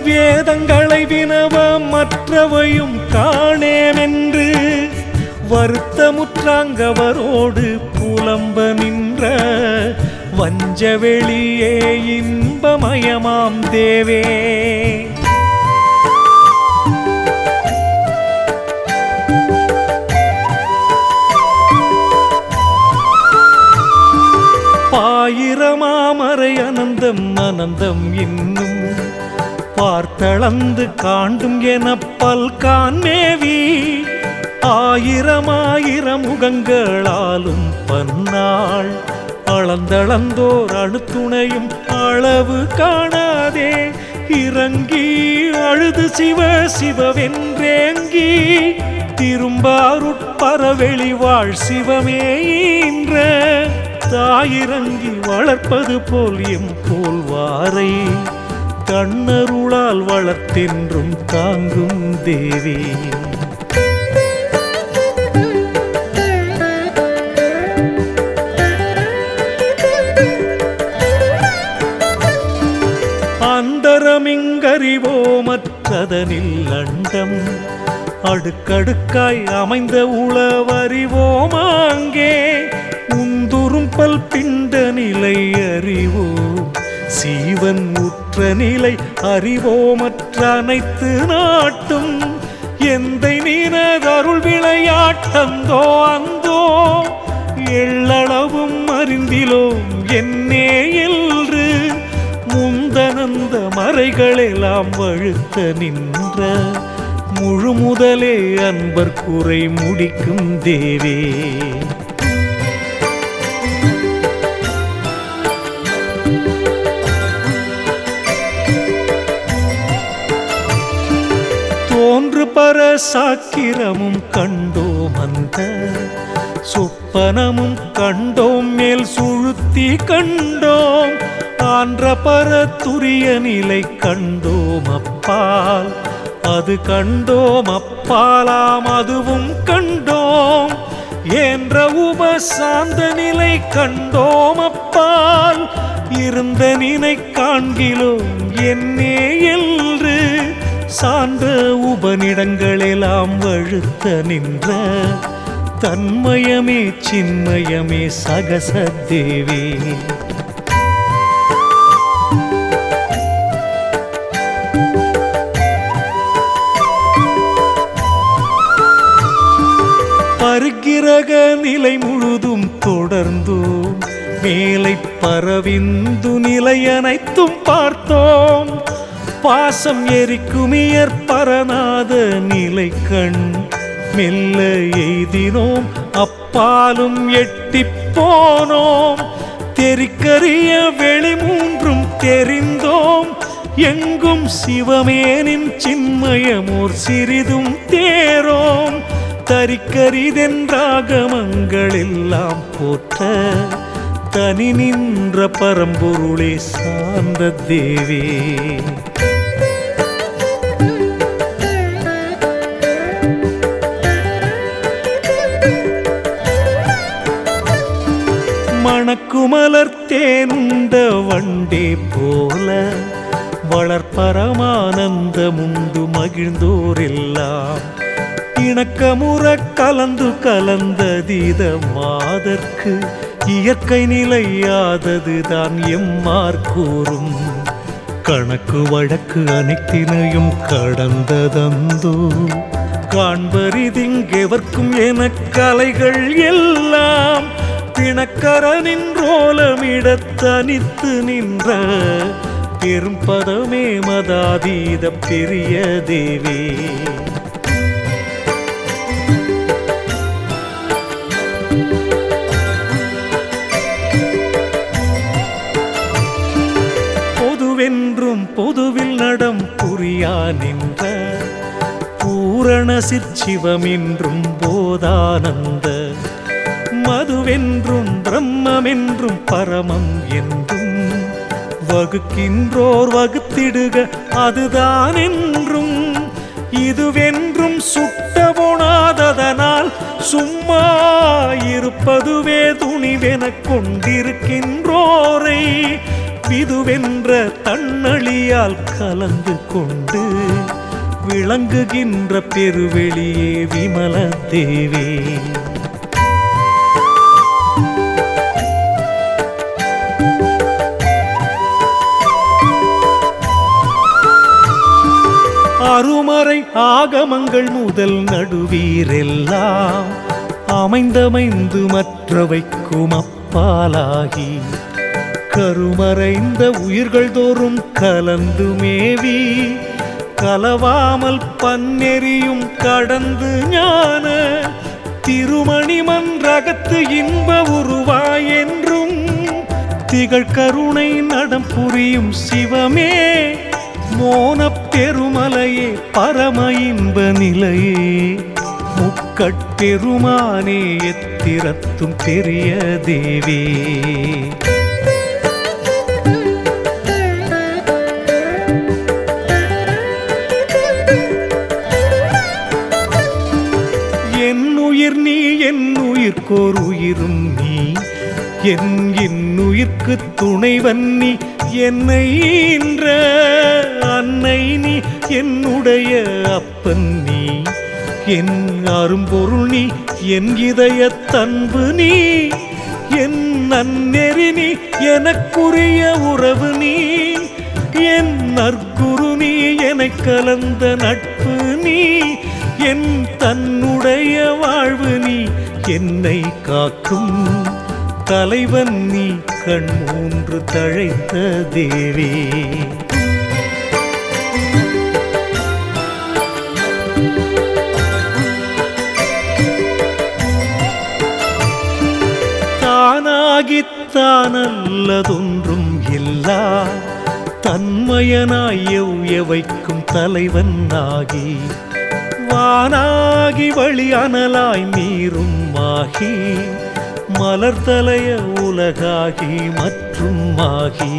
வேதங்களை வினவ மற்றவையும் காணேமென்று வருத்தமுற்றாங்கவரோடு புலம்ப நின்ற வஞ்ச வெளியே இன்பமயமாம் தேவே. பாயிரமாமரை அனந்தம் அனந்தம் இன்னும் பார்த்தளந்து காண்டும் என பல்கான் மேவி ஆயிரம் ஆயிரம் முகங்களாலும் பன்னாள். அளந்தளந்தோர் அணுத்துணையும் அளவு காணாதே. இறங்கி அழுது சிவ சிவவென்றேங்கி. திரும்பாருட்பரவெளி வாழ் சிவமே என்ற தாயிறங்கி வளர்ப்பது போல் எம் போல்வாரை கண்ணருளால் வளர்த்தென்றும் தாங்கும் தேவி. அந்தரமிங்கறிவோமற்றதனில் அண்டம் அடுக்கடுக்காய் அமைந்த உளவறிவோமாங்கே. உந்துரும் பல் பிண்ட நிலை அறிவோம் சீவன் உற்ற நிலை அறிவோமற்ற அனைத்து நாட்டும். எந்தை நீனதருள் விளையாட்டந்தோ அந்தோ. எள்ளளவும் அறிந்திலோம் என்னே என்று முந்தனந்த மறைகளெல்லாம் வழுத்த நின்ற முழு முதலே அன்பர் குறை முடிக்கும் தேவே. தோன்று பர சாக்கிரமும் கண்டோம் அந்த சொப்பனமும் கண்டோம் மேல் சுழுத்தி கண்டோம். ஆன்ற பரத்துரிய நிலை கண்டோம் அப்பால். அது கண்டோம் அப்பாலாம் அதுவும் கண்டோம். என்ற உபசாந்த நிலை கண்டோம் அப்பால். இருந்த நினை காண்கிலும் என்னே என்று சார்ந்த உபனிடங்களெல்லாம் வழுத்த நின்ற தன்மயமே சின்மயமே சகசதேவே உலக நிலை முழுதும் தொடர்ந்தோம். மேலை பரவிந்து நிலை அனைத்தும் பார்த்தோம். பாசம் எரிக்குமியற் பரநாத நிலை கண். மெல்ல எய்தினோம் அப்பாலும் எட்டி போனோம். தெரிக்கரிய வெளி மூன்றும் தெரிந்தோம். எங்கும் சிவமேனின் சின்மயமோர் சிறிதும் தேரோம். தரிக்கரிதென்றாகமங்கள் எல்லாம் போற்ற தனி நின்ற பரம்பொருளே சார்ந்த தேவே. மணக்குமலர்த்தேந்த வண்டே போல வளர்ப்பரமானந்தமுண்டு மகிழ்ந்தோரெல்லாம் இணக்கமுற கலந்து கலந்ததீத மாதற்கு இயற்கை நிலையாததுதான் எம்மார் கூறும். கணக்கு வழக்கு அனைத்தினையும் கடந்ததந்தோ காண்பரிதிங்கெவர்க்கும் என கலைகள் எல்லாம் பிணக்கரனின் ரோலமிடத் தனித்து நின்ற பெரும் பதமே மதாதீத பெரிய தேவே. பூரண சிற்சிவமென்றும் போதானந்த. மதுவென்றும் பிரம்மமென்றும் பரமம் என்றும் வகுக்கின்றோர் வகுத்திடுக அதுதான் என்றும் இதுவென்றும் சுட்டபோனாததனால் சும்மா இருப்பதுவே துணிவெனக் கொண்டிருக்கின்றோரை. விதுவென்ற தன்னழியால் கலந்து கொண்டு விளங்குகின்ற பெருவெளியே விமல தேவே. அருமறை ஆகமங்கள் முதல் நடுவீரெல்லாம் அமைந்தமைந்து மற்றவைக்கும் அப்பாலாகி. கருமறைந்த உயிர்கள் தோறும் கலந்து மேவி கலவாமல் பன்னெறியும் கடந்து ஞான திருமணி மன்றகத்து இன்ப உருவாய் என்றும் திகழ் கருணை நடம் புரியும் சிவமே மோனப் பெருமலையே பரம இன்ப நிலையே. முக்கட்பெருமானே எத்திரத்தும் பெரிய தேவி. உயிர்க்கோர் உயிரும் நீ. என் இன்னுயிர்க்கு துணைவன் நீ. என்னை அன்னை நீ. என்னுடைய அப்பன் நீ. என் அரும்பொருள் நீ. என் இதய தன்பு நீ. என் நன்னெறி நீ. எனக்குரிய உறவு நீ. என் நற்குரு நீ. எனக் கலந்த நட்பு நீ. என் தன்னுடைய வாழ்வு நீ. என்னை காக்கும் தலைவன் நீ கண் மூன்று தழைத்த தேவி. தானாகித்தானல்லதொன்றும் இல்லா தன்மயனாய் எவ்யவைக்கும் தலைவன் ஆகி வானாகி வழி அனலாய் நீரும் ஆகி மலர்தலைய உலகாகி மற்றும் ஆகி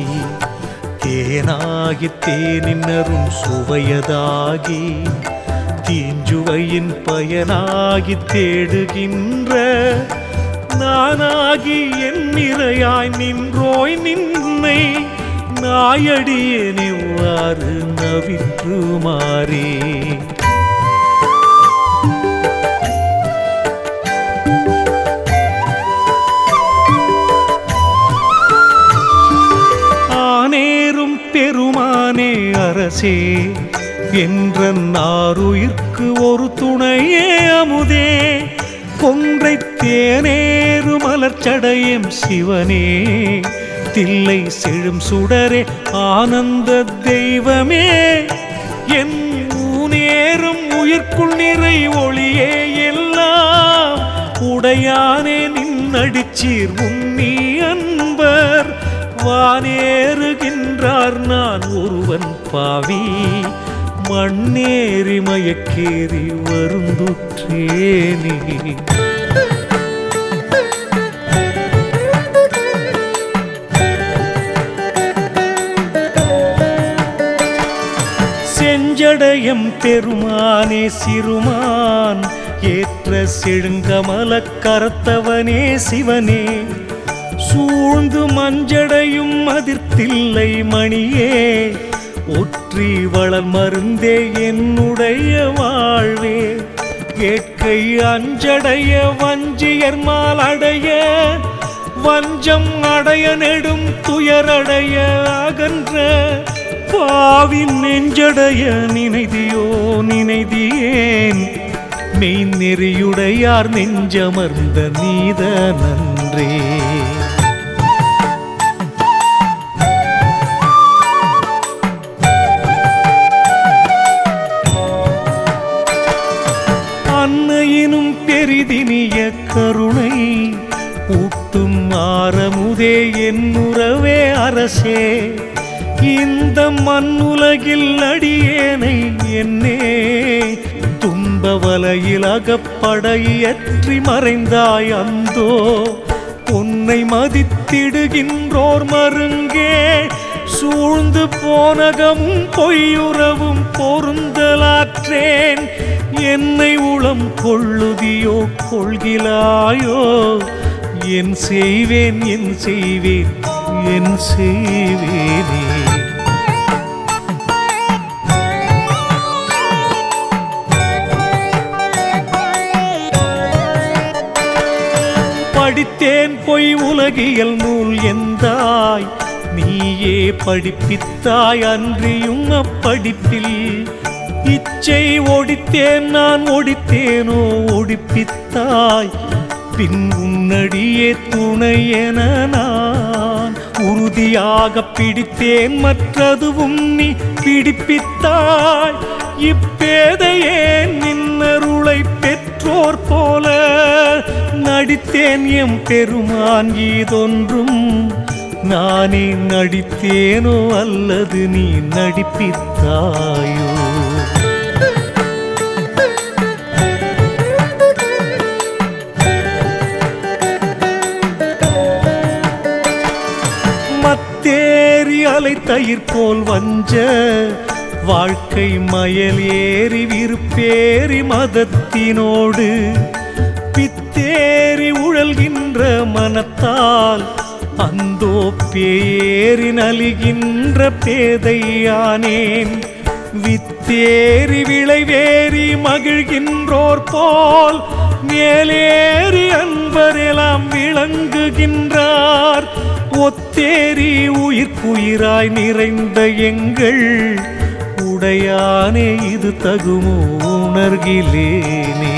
தேனாகி தேனின்னரும் சுவையதாகி தீஞ்சுவையின் பயனாகி தேடுகின்ற நானாகி என் நிறையாய் நின்றோய் நின்னை நாயடியே நிவ்வாறு நவிற்று மாறே. ஆனேரும் பெருமானே அரசே என்ற நாருயிர்க்கு ஒரு துணையே அமுதே. கொன்றை தேனேறு மலர்ச்சடையும் சிவனே தில்லை செழும் சுடரே ஆனந்த தெய்வமே. என் நேரும் உயிர்க்குள் நிறை ஒளியே உடையானே நின்னடிச்சீர் உன்னி அன்பர். வானேறுகின்றார் நான் ஒருவன் பாவி. மண்ணேறி மயக்கேறி வருந்துற்றேனே. செஞ்சடயம் பெருமானே சிறுமான். ஏற்ற செழுங்கமல கரத்தவனே சிவனே. சூழ்ந்து மஞ்சடையும் அதிர்த்தில்லை மணியே. ஒற்றி வளர் மருந்தே என்னுடைய வாழ்வே. கேட்கை அஞ்சடைய வஞ்சியர் மாலடைய வஞ்சம் அடைய நெடும் துயரடைய அகன்ற. பாவின் நெஞ்சடைய நினைதியோ நினைதியேன். மெய் நெறியுடையார் நெஞ்சமர்ந்த நீத நன்றே அன்னையினும் பெரிதினிய கருணை ஊட்டும் ஆரமுதே என் உறவே அரசே. இந்த மண்ணுலகில் நடி படையற்றி மறைந்தாய் அந்தோ. உன்னை மதித்திடுகின்றோர் மருங்கே. சூழ்ந்து போனகமும் பொய்யுறவும் பொருந்தலாற்றேன். என்னை உளம் கொள்ளுதியோ கொள்கிலாயோ. என் செய்வேன் என் செய்வேன் என் செய்வேனே. உலகியல் நூல் எந்தாய்? நீயே படிப்பித்தாய் அன்றியும் அப்படிப்பில். இச்சை ஒடித்தேன் நான் ஒடித்தேனோ ஒடிப்பித்தாய். பின் உன்னடியே துணை என நான் உறுதியாக பிடித்தேன் மற்றதுவும் நீ பிடிப்பித்தாய். இப்பேதையே நின்னருளை பெற்றோர் போல நடித்தேன் எம் பெருமான் இதொன்றும் நானே நடித்தேனோ அல்லது நீ நடிப்பித்தாயோ? மத்தேறி அலை தயிர் போல் வஞ்ச வாழ்க்கை மயல் ஏறி விருப்பேறி மதத்தினோடு உழல்கின்ற மனத்தால் அந்தோ பேரி நலிகின்ற பேதையானேன். வித்தேறி விளைவேறி மகிழ்கின்றோர் போல் மேலேறி அன்பரெல்லாம் விளங்குகின்றார். ஒத்தேறி உயிர்க்குயிராய் நிறைந்த எங்கள் உடையானே இது தகுமோ உணர்கிலேனே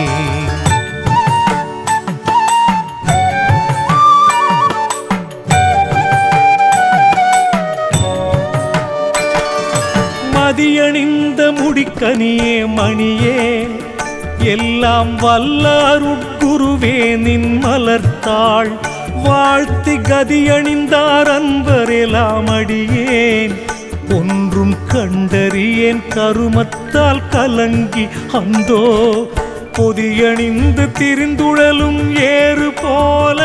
மதியணிந்த மணியே எல்லாம் வல்லாருட்குருவே நின் மலர்த்தாள். வாழ்த்தி கதியணிந்தார் அன்பரெல்லாம் அடியேன். ஒன்றும் கண்டறியேன் கருமத்தால் கலங்கி அந்தோ பொதியணிந்து திரிந்துழலும் ஏறு போல.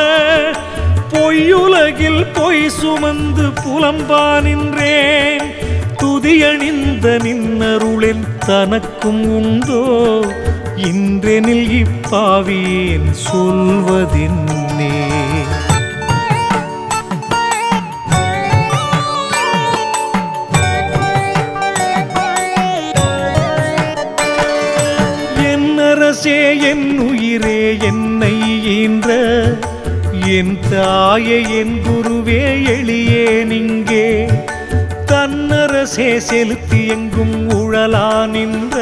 பொய்யுலகில் பொய் சுமந்து புலம்பா நின்றேன். துதியணிந்த நின்னருளில் தனக்கும் உண்டோ? இன்றெனில் இப்பாவியேன் சொல்வதென்னே? என்னரசே என் உயிரே என்னை ஈன்ற என் தாயே என் குருவே எளியே நிங்கே. அரசே செலுத்தி எங்கும் உழலா நின்ற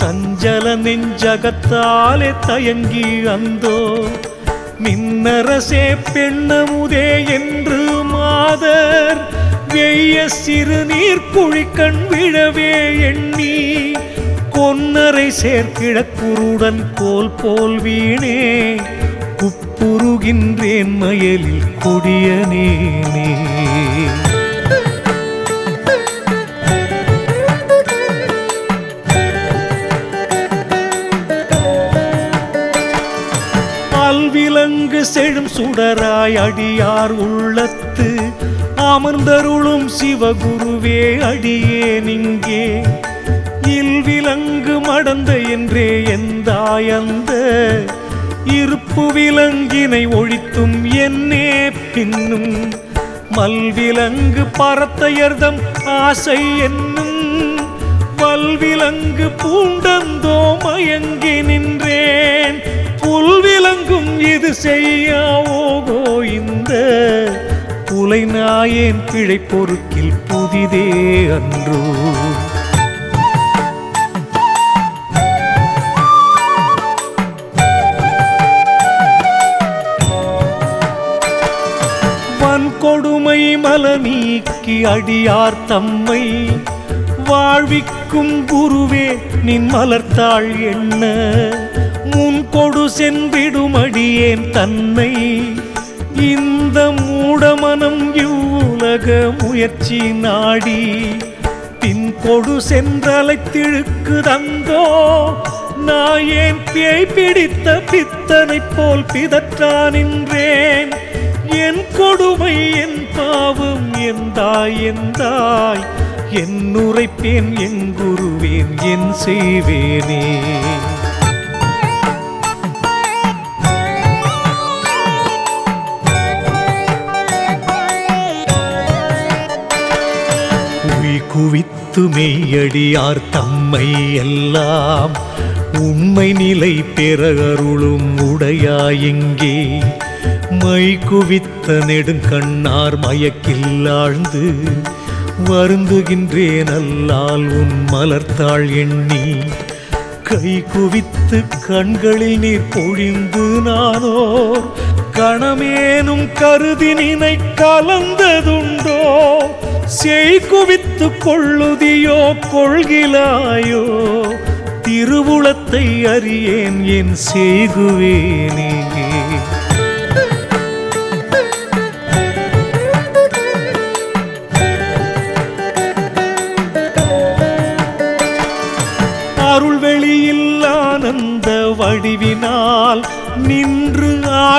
சஞ்சல நெஞ்சகத்தாலே தயங்கி அந்தோ. மின்னரசே பெண்ணமுதே என்று மாதர் வெய்ய சிறுநீர் புழிக்கண் விழவே எண்ணி. கொன்னரை சேர்க்கிழக்குருடன் கோல் போல் வீணே குப்புருகின்றேன் மயலில் கொடியனேனே பல்விலங்கு செழும் சுடராய் அடியார் உள்ளத்து. அமர்ந்தருளும் சிவகுருவே அடியே நிங்கே. இல்விலங்கு மடந்த என்றே எந்தாயந்த. இருப்பு விலங்கினை ஒழித்தும் என்னே பின்னும். மல்விலங்கு பரத்தையர்தம் ஆசை என் பல்விலங்கு பூண்டந்தோ மயங்கி நின்றேன். புல்விலங்கும் இது செய்யாவோகோ இந்த. புலை நாயேன் கிளை பொறுக்கில் புதிதே அன்றோ. கொடுமை மல நீக்கி அடியார் தம்மை. வாழ்விக்க வாழ்விக்கும் குருவே நின் மலர்த்தாள் என்ன? முன் கொடு சென்றிடுமடியேன் தன்னை. இந்த மூடமனம் இவ்வுலக முயற்சி நாடி. பின் கொடு சென்றலைத்திழுக்கு தந்தோ நான் ஏன் பேய் பிடித்த பித்தனை போல் பிதற்றா நின்றேன். என் கொடுமை என் பாவம் எந்தாய் எந்தாய் என் உரைப்பேன் எங்குருவேன் என் செய்வேனே. குவித்து மெய்யடியார் தம்மை எல்லாம். உண்மை நிலை பெறகருளும் உடையாயெங்கே மை குவித்த நெடுங்கண்ணார் மயக்கில் ஆழ்ந்து வருந்துகின்றேன் அல்லால் உன் மலர்த்தாள் எண்ணி. கை குவித்து கண்களில் நீர் பொழிந்து நானோ. கணமேனும் கருதி நினை கலந்ததுண்டோ. செய் குவித்து கொள்ளுதியோ கொள்கிலாயோ. திருவுளத்தை அறியேன் என் செய்குவேனே.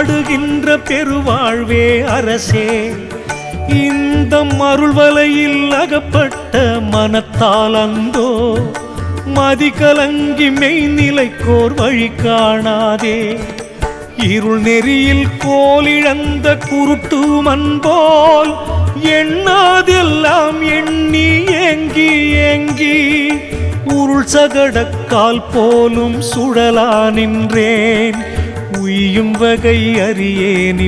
நின்று பெருவாழ்வே அரசே இந்த மருள்வலையில் அகப்பட்ட மனத்தால் அந்தோ மதி மதிகலங்கி மெய்நிலைக்கோர் வழி காணாதே. இருள் நெறியில் கோலிழந்த குருட்டு மண்போல் எண்ணாதெல்லாம் எண்ணி ஏங்கி ஏங்கி உருள் சகடக்கால் போலும் சுழலா நின்றேன். உய்யும் வகை அறியேன்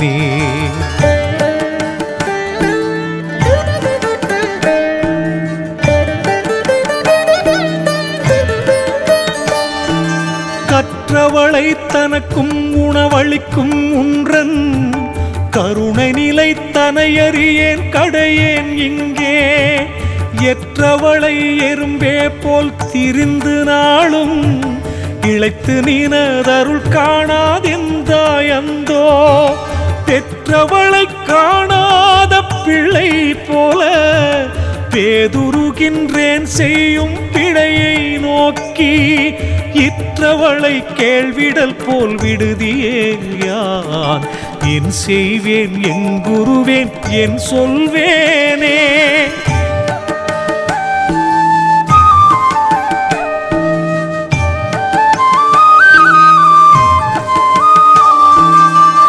நீ கற்றவளை தனக்கும் உணவளிக்கும் உன்றன் கருணை நிலை தனையறியேன் கடையேன் இங்கே. எற்றவளை எறும்பே போல் திரிந்து நாளும் இழைத்து நீனதருள் காணாதெந்தாயந்தோ பெற்றவளை காணாத பிள்ளை போல பேதுருகின்றேன் செய்யும் பிழையை நோக்கி. இற்றவளை கேள்விடல் போல் விடுதியே யான். என் செய்வேன் என் குருவேன் என் சொல்வேனே.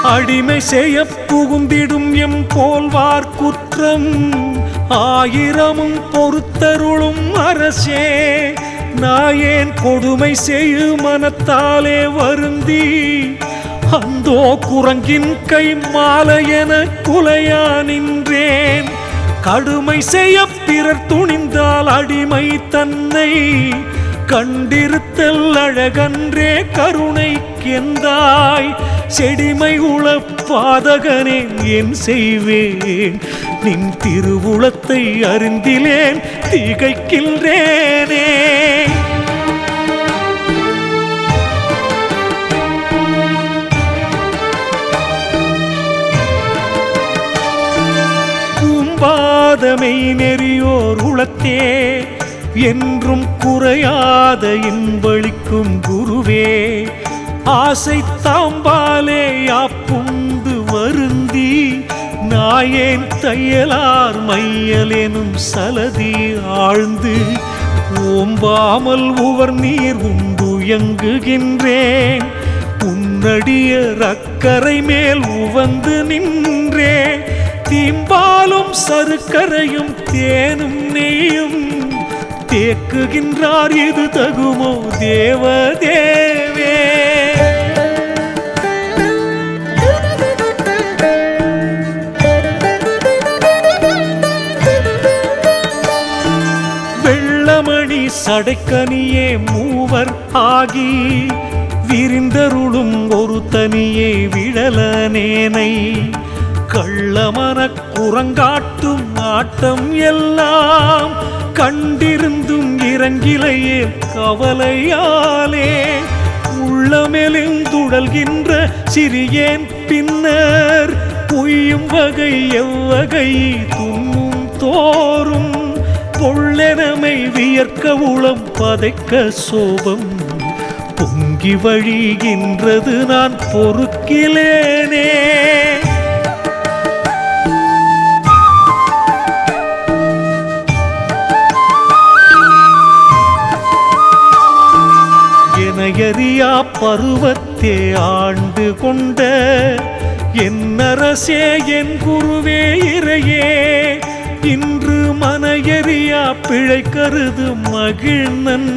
அடிமை செய்ய புகுந்திடும் எம் போல்வார் குற்றம். ஆயிரமும் பொறுத்தருளும் அரசே நாயேன் கொடுமை செய்யு மனத்தாலே வருந்தி. அந்தோ குரங்கின் கை மாலையென குலையா நின்றேன். கடுமை செய்ய பிறர் துணிந்தால் அடிமை தன்னை. கண்டிருத்தல் அழகன்றே கருணைக்கெந்தாய். செடிமை உளப்பாதகனே என் செய்வேன். நின் திருவுளத்தை அறிந்திலேன் திகைக்கின்றேனே. கும்பாதமை நெறியோர் உளத்தே என்றும் குறையாத இன்பளிக்கும் குருவே. ஆசை தாம்பாலே யாப்புண்டு வருந்தி. நாயேன் தையலார் மையலேனும் சலதி ஆழ்ந்து. ஓம்பாமல் உவர் நீர் உண்டு எங்குகின்றேன் உன்னடிய ரக்கரை மேல் உவந்து நின்றே தீம்பாலும் சருக்கரையும் தேனும் நெய்யும். தேக்குகின்றார் இது தகுமோ தேவதேவே. சடைக்கனியே மூவர் ஆகி விரிந்தருளும் ஒரு தனியே விழலனேனை கள்ளமன குரங்காட்டும் ஆட்டம் எல்லாம் கண்டிருந்தும் இறங்கிலையே கவலையாலே. உள்ளமெலிந்துடல்கின்ற சிறியேன் பின்னர் பொய்யும் வகை எவ்வகை துண்ணும் தோறும் பொள்ளெனமை வியர்க்க உளம் பதைக்க சோபம். பொங்கி வழிகின்றது நான் பொறுக்கிலேனே. எனையறியா பருவத்தே ஆண்டு கொண்ட என் அரசே என் குருவே இறையே மன எரியா பிழை கருது மகிழ்நன்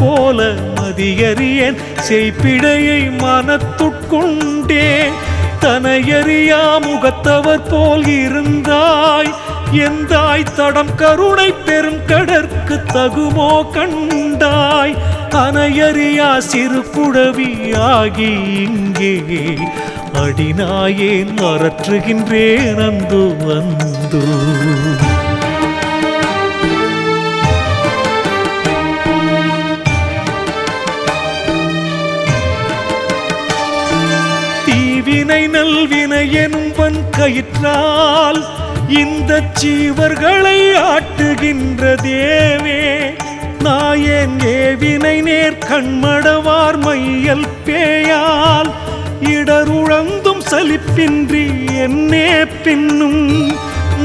போல மதியறியேன். செய்பிழையை மனத்துட்கொண்டேன் தனையறியா முகத்தவர் போல் இருந்தாய். எந்தாய் தடம் கருணை பெரும் கடற்கு தகுமோ கண்டாய். அனையறியா சிறு குடவியாகி இங்கே அடிநாயேன் அரற்றுகின்றேன் அந்து வந்து எனும் வன் கயிற்றால் இந்த சீவர்களை ஆட்டுகின்ற தேவே. நாயன் ஏவினை நேர் கண்மடவார் மையல் பேயால் இடருழந்தும் சலிப்பின்றி என்னே பின்னும்.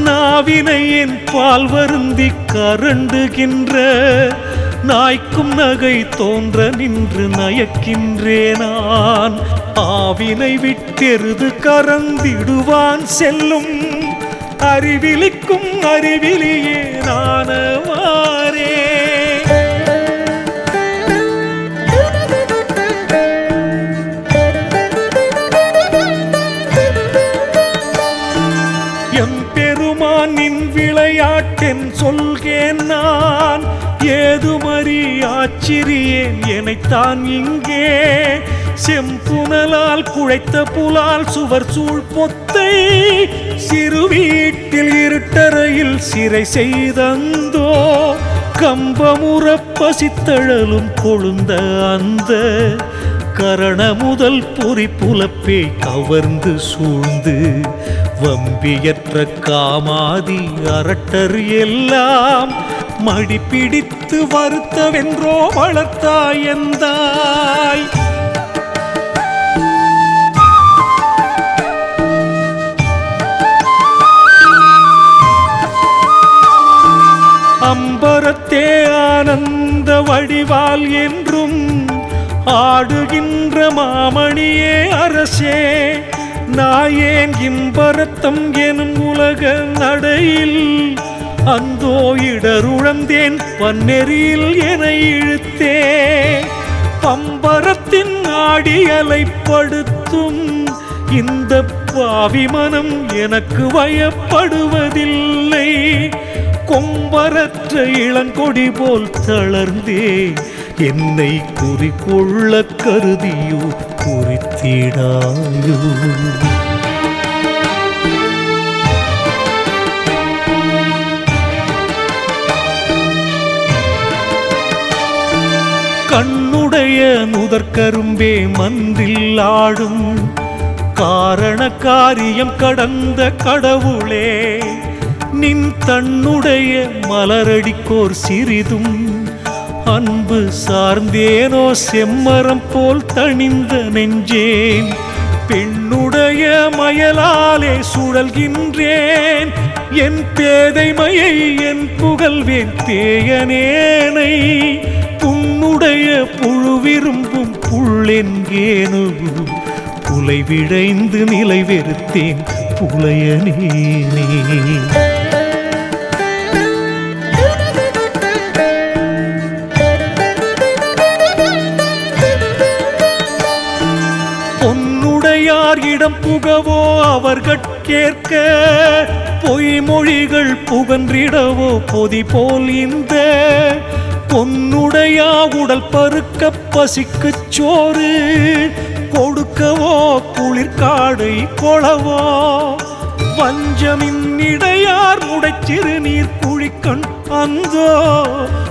நாவினை என் பால் வருந்தி கரண்டுகின்ற நாய்க்கும் நகை தோன்ற நின்று நயக்கின்றேனான் ஆவினை விட்டெருது கரந்திடுவான் செல்லும். அறிவிலிக்கும் அறிவிலியே நானவாரே. எம்பெருமானின் விளையாட்டென் சொல்கேன் நான். ஏதுமறி ஆச்சிரியேன் எனைத்தான் இங்கே. செம்புணலால் குழைத்த புலால் சுவர் சூழ் பொத்தை சிறு வீட்டில் இருட்டறையில் சிறை செய்தந்தோ கம்பமுற பசித்தழலும் கொழுந்த அந்த கரண முதல் பொறி புலப்பே கவர்ந்து சூழ்ந்து வம்பியற்ற காமாதி அரட்டர் எல்லாம் மடி பிடித்து வருத்தவென்றோ வளர்த்தாயந்தாய் அம்பரத்தே ஆனந்த வடிவால் என்றும் ஆடுகின்ற மாமணியே அரசே நாயேன் இம்பரத்தம் எனும் உலக நடையில் அந்தோ இடருழந்தேன் பன்னெறியில் என இழுத்தே. பம்பரத்தின் ஆடியலைப்படுத்தும் இந்த பாவி மனம் எனக்கு வயப்படுவதில்லை. கொம்பரற்ற இளங்கொடி போல் தளர்ந்தே என்னை குறிக்கொள்ள கருதியோ குறித்திடாயோ. கண்ணுடைய முதற்கரும்பே மந்தில் ஆடும் காரண காரியம் கடந்த கடவுளே நின் தன்னுடைய மலரடிக்கோர் சிறிதும். அன்பு சார்ந்தேனோ செம்மரம் போல் தணிந்த நெஞ்சேன். பெண்ணுடைய மயலாலே சுழல்கின்றேன். என் பேதைமையை என் புகழ்வேன் தேயனேனை. புண்ணுடைய புழு விரும்பும் புள்ளென்கேனு புலை விழைந்து நிலை வெறுத்தேன் புலையனேனே. இடம் புகவோ அவர்கள் அவர்கட்கேற்க பொய்மொழிகள் புகன்றிடவோ பொதி போல் இந்த பொன்னுடையா உடல் பருக்க பசிக்கு சோறு. கொடுக்கவோ குளிர்காடை கொளவோ. வஞ்சமின்னிடையார் முடைச்சிறு நீர் குழிக்கண் அந்தோ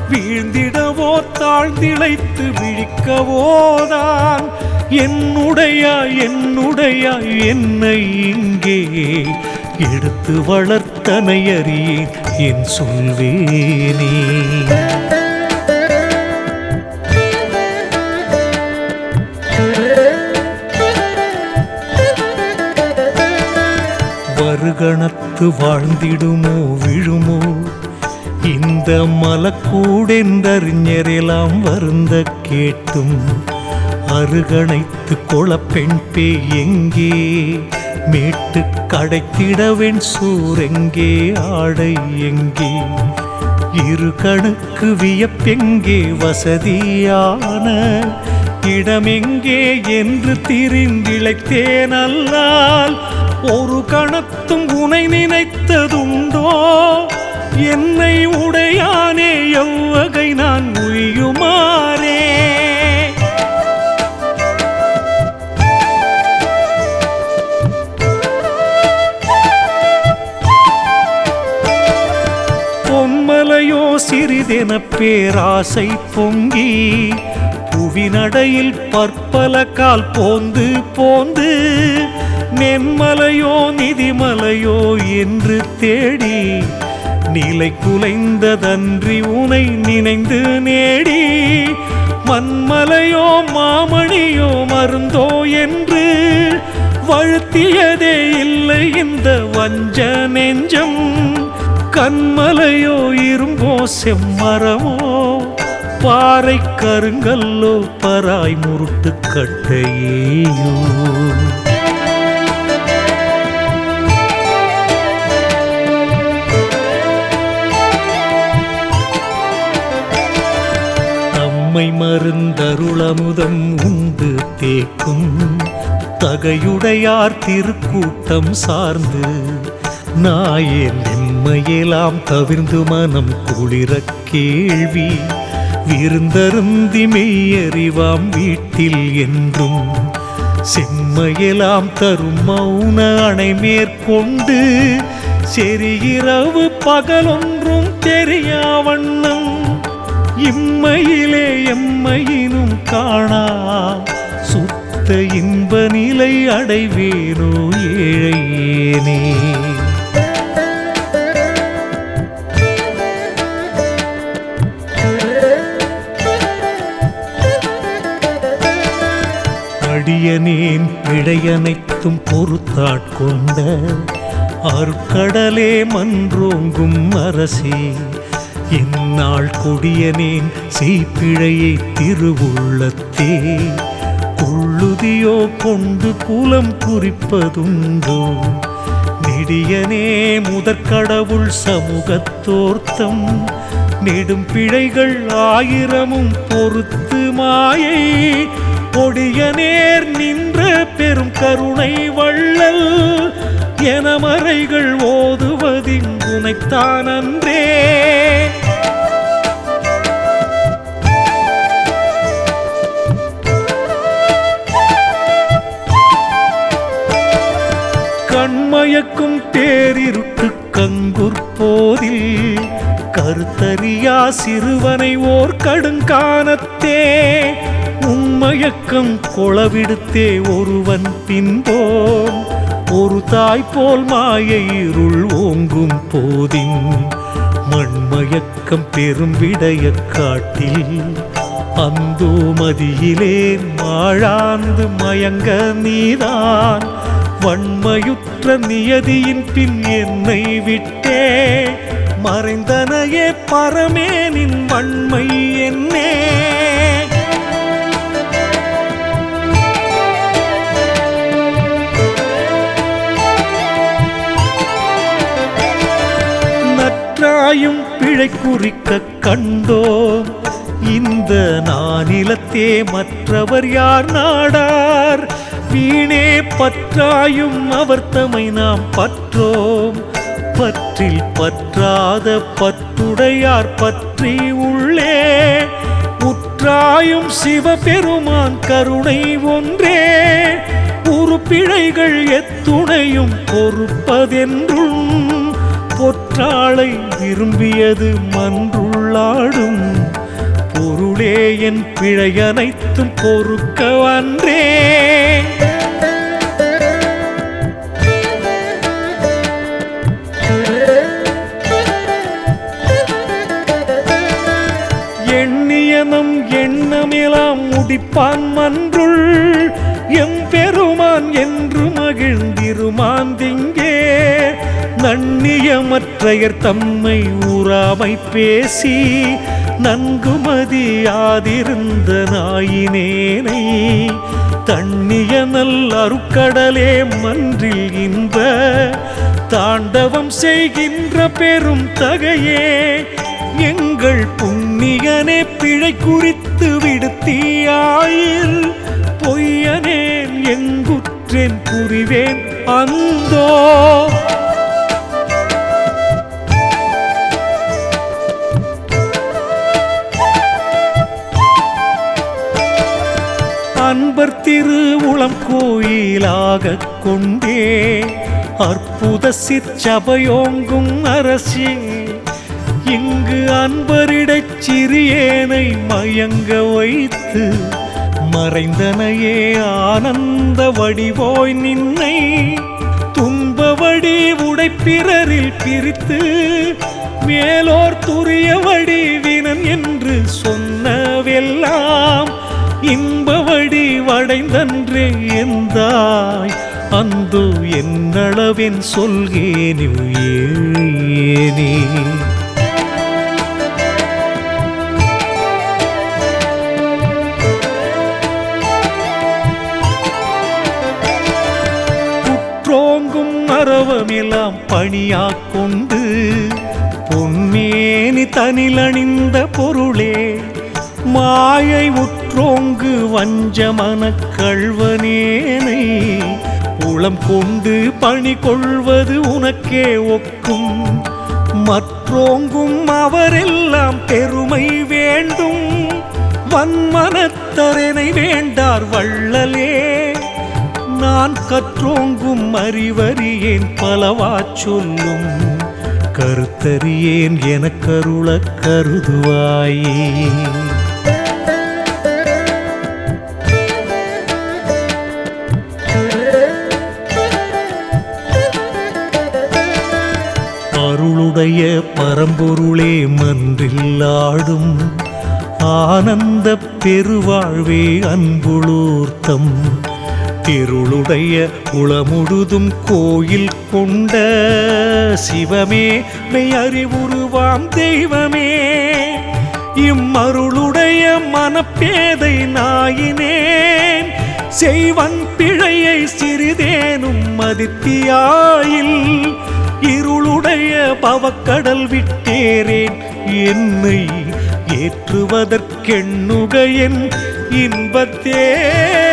வீழ்ந்திடவோ தாழ்ந்திழைத்து விழிக்கவோதான் என்னுடையா என்னுடையா என்னை இங்கே எடுத்து வளர்த்தனை அறியேன் என் சொல்வேனே. வருகணத்து வாழ்ந்திடுமோ விழுமோ? இந்த மலக்கூடென்றறிஞரெல்லாம் வருந்த கேட்டும் அருகணைத்து கொளப்பெண் பே எங்கே? மீட்டு கடைத்திடவெண் சூரெங்கே ஆடை எங்கே? இரு கணுக்கு வியப்பெங்கே வசதியான இடமெங்கே? என்று திரிந்திழைத்தேன் அல்லால் ஒரு கணத்தும் உனை நினைத்ததுண்டோ? என்னை உடையானே எவ்வகை நான் உய்யுமாறே சிறிதென பேராசை பொங்கி புவிநடையில் பற்பல கால் போந்து போந்து நென்மலையோ நிதிமலையோ என்று தேடி நிலை குலைந்ததன்றி உனை நினைந்து நேடி மண்மலையோ மாமணியோ மருந்தோ என்று வழுத்தியதே இல்லை இந்த வஞ்ச நெஞ்சம். கண்மலையோ இரும்போ செம்மரமோ பாறை கருங்கல்லோ பராய் முருட்டு கட்டையேயோ. தம்மை மருந்தருளமுதம் உண்டு தேக்கும் தகையுடையார் திருக்கூட்டம் சார்ந்து நாயே நாயேன் நிம்மையெல்லாம் தவிர்ந்து மனம் குளிர கேள்வி. விருந்தருந்தி மெய்யறிவாம் வீட்டில் என்றும் செம்மையெல்லாம் தரும் மௌன அணை மேற்கொண்டு செரியிரவு பகலொன்றும் தெரியாவண்ணம் இம்மையிலே எம்மையினும் காணா. சுத்த இன்ப நிலை அடைவேனோ ஏழையேனே. அடியனேன் இடையனைத்தும் பொறுத்தாட்கொண்ட அருட்கடலே மன்றோங்கும் அரசே என்னால் கொடியனேன் செய்பிழையை திருவுள்ளத்தே கொள்ளுதியோ கொண்டு குலம் குறிப்பதுண்டோ நெடியனே முதற்கடவுள் சமூகத்தோர்த்தம் நெடும் பிழைகள் ஆயிரமும் பொறுத்து மாயை கொடிய நேர் நின்ற பெரும் கருணை வள்ளல் எனமறைகள் ஓதுவதிங்குனைத்தான் அன்றே. கண்மயக்கும் தேரிருட்டு கங்குற்போதில் கருத்தறியா சிறுவனை ஓர் கடுங்கானத்தே. மயக்கம் கொளவிடுத்தே ஒருவன் பின்போம் ஒரு தாய் போல் மாயை இருள் ஓங்கும் போதின். மண்மயக்கம் பெரும் விடைய காட்டில். அந்தோ மதியிலே மாழாந்து மயங்க நீதான். வன்மையுற்ற நியதியின் பின் என்னை விட்டே. மறைந்தனையே பரமேனின் வன்மை என்னே. பாயும் பிழை குறிக்க கண்டோம் இந்த நானிலத்தே மற்றவர் யார் நாடார்? வீணே பற்றாயும் அவர் தமை நாம் பற்றோம். பற்றில் பற்றாத பற்றுடையார் பற்றி உள்ளே உற்றாயும் சிவபெருமான் கருணை ஒன்றே. உறுப்பிழைகள் எத்துணையும் பொறுப்பதென்றும் பொற்றாளை விரும்பியது மன்றுள்ளாடும். பொருளே என் பிழையனைத்தும் பொறுக்க அன்றே எண்ணியனம் எண்ணமெலாம் முடிப்பான் மன்றுள். எம்பெருமான் என்று மகிழ்ந்திருமான் திங்கே. நன்னியமற்றையர் தம்மை ஊறாமை பேசி நன்குமதியாதிருந்த நாயினேனை தண்ணிய நல் அருக்கடலே மன்றில் இந்த தாண்டவம் செய்கின்ற பெரும் தகையே எங்கள் புண்ணியனே பிழை குறித்து விடுத்தியாயில் பொய்யனேன் எங்குற்றேன் புரிவேன் அந்தோ திருவுளம் கோயிலாக கோயிலாகக் கொண்டே அற்புத சிற்சபையோங்கும் அரசே இங்கு அன்பரிடச் சிறியேனை மயங்க வைத்து மறைந்தனையே ஆனந்த வடிவோய் நின்னை துன்ப வடி உடைப்பிறரில் பிரித்து மேலோர் துரிய வடிவினன் என்று சொன்னவெல்லாம் இன்பவடி வடைந்தன்றே எந்தாய்? அந்து என்னளவின் சொல்கேனி ஏனே குற்றோங்கும் மரவமெல்லாம் பணியாக்கொண்டு பொன்மேனி தனிலணிந்த பொருளே மாயை உற்றோங்கு வஞ்சமனக் கழ்வனேனை உளம் கொண்டு பணி கொள்வது உனக்கே ஒக்கும். மற்றோங்கும் அவரெல்லாம் பெருமை வேண்டும். வன்மனத்தரனை வேண்டார் வள்ளலே. நான் கற்றோங்கும் அறிவறியேன் பலவா சொல்லும். கருத்தறியேன் எனக்கருள கருதுவாயே. அருளுடைய பரம்பொருளே மன்றில்லாடும் ஆனந்த பெருவாழ்வே அன்புளூர்த்தம் திருளுடைய உளமுழுதும் கோயில் கொண்ட சிவமே மெய் அறிவுருவாம் தெய்வமே. இம்மருளுடைய மனப்பேதை நாயினேன். செய்வன் பிழையை சிறிதேனும் மதித்தியாயில் இருளுடைய பவக்கடல் விட்டேறேன். என்னை ஏற்றுவதற்கெண்ணுகையின் இன்பத்தே.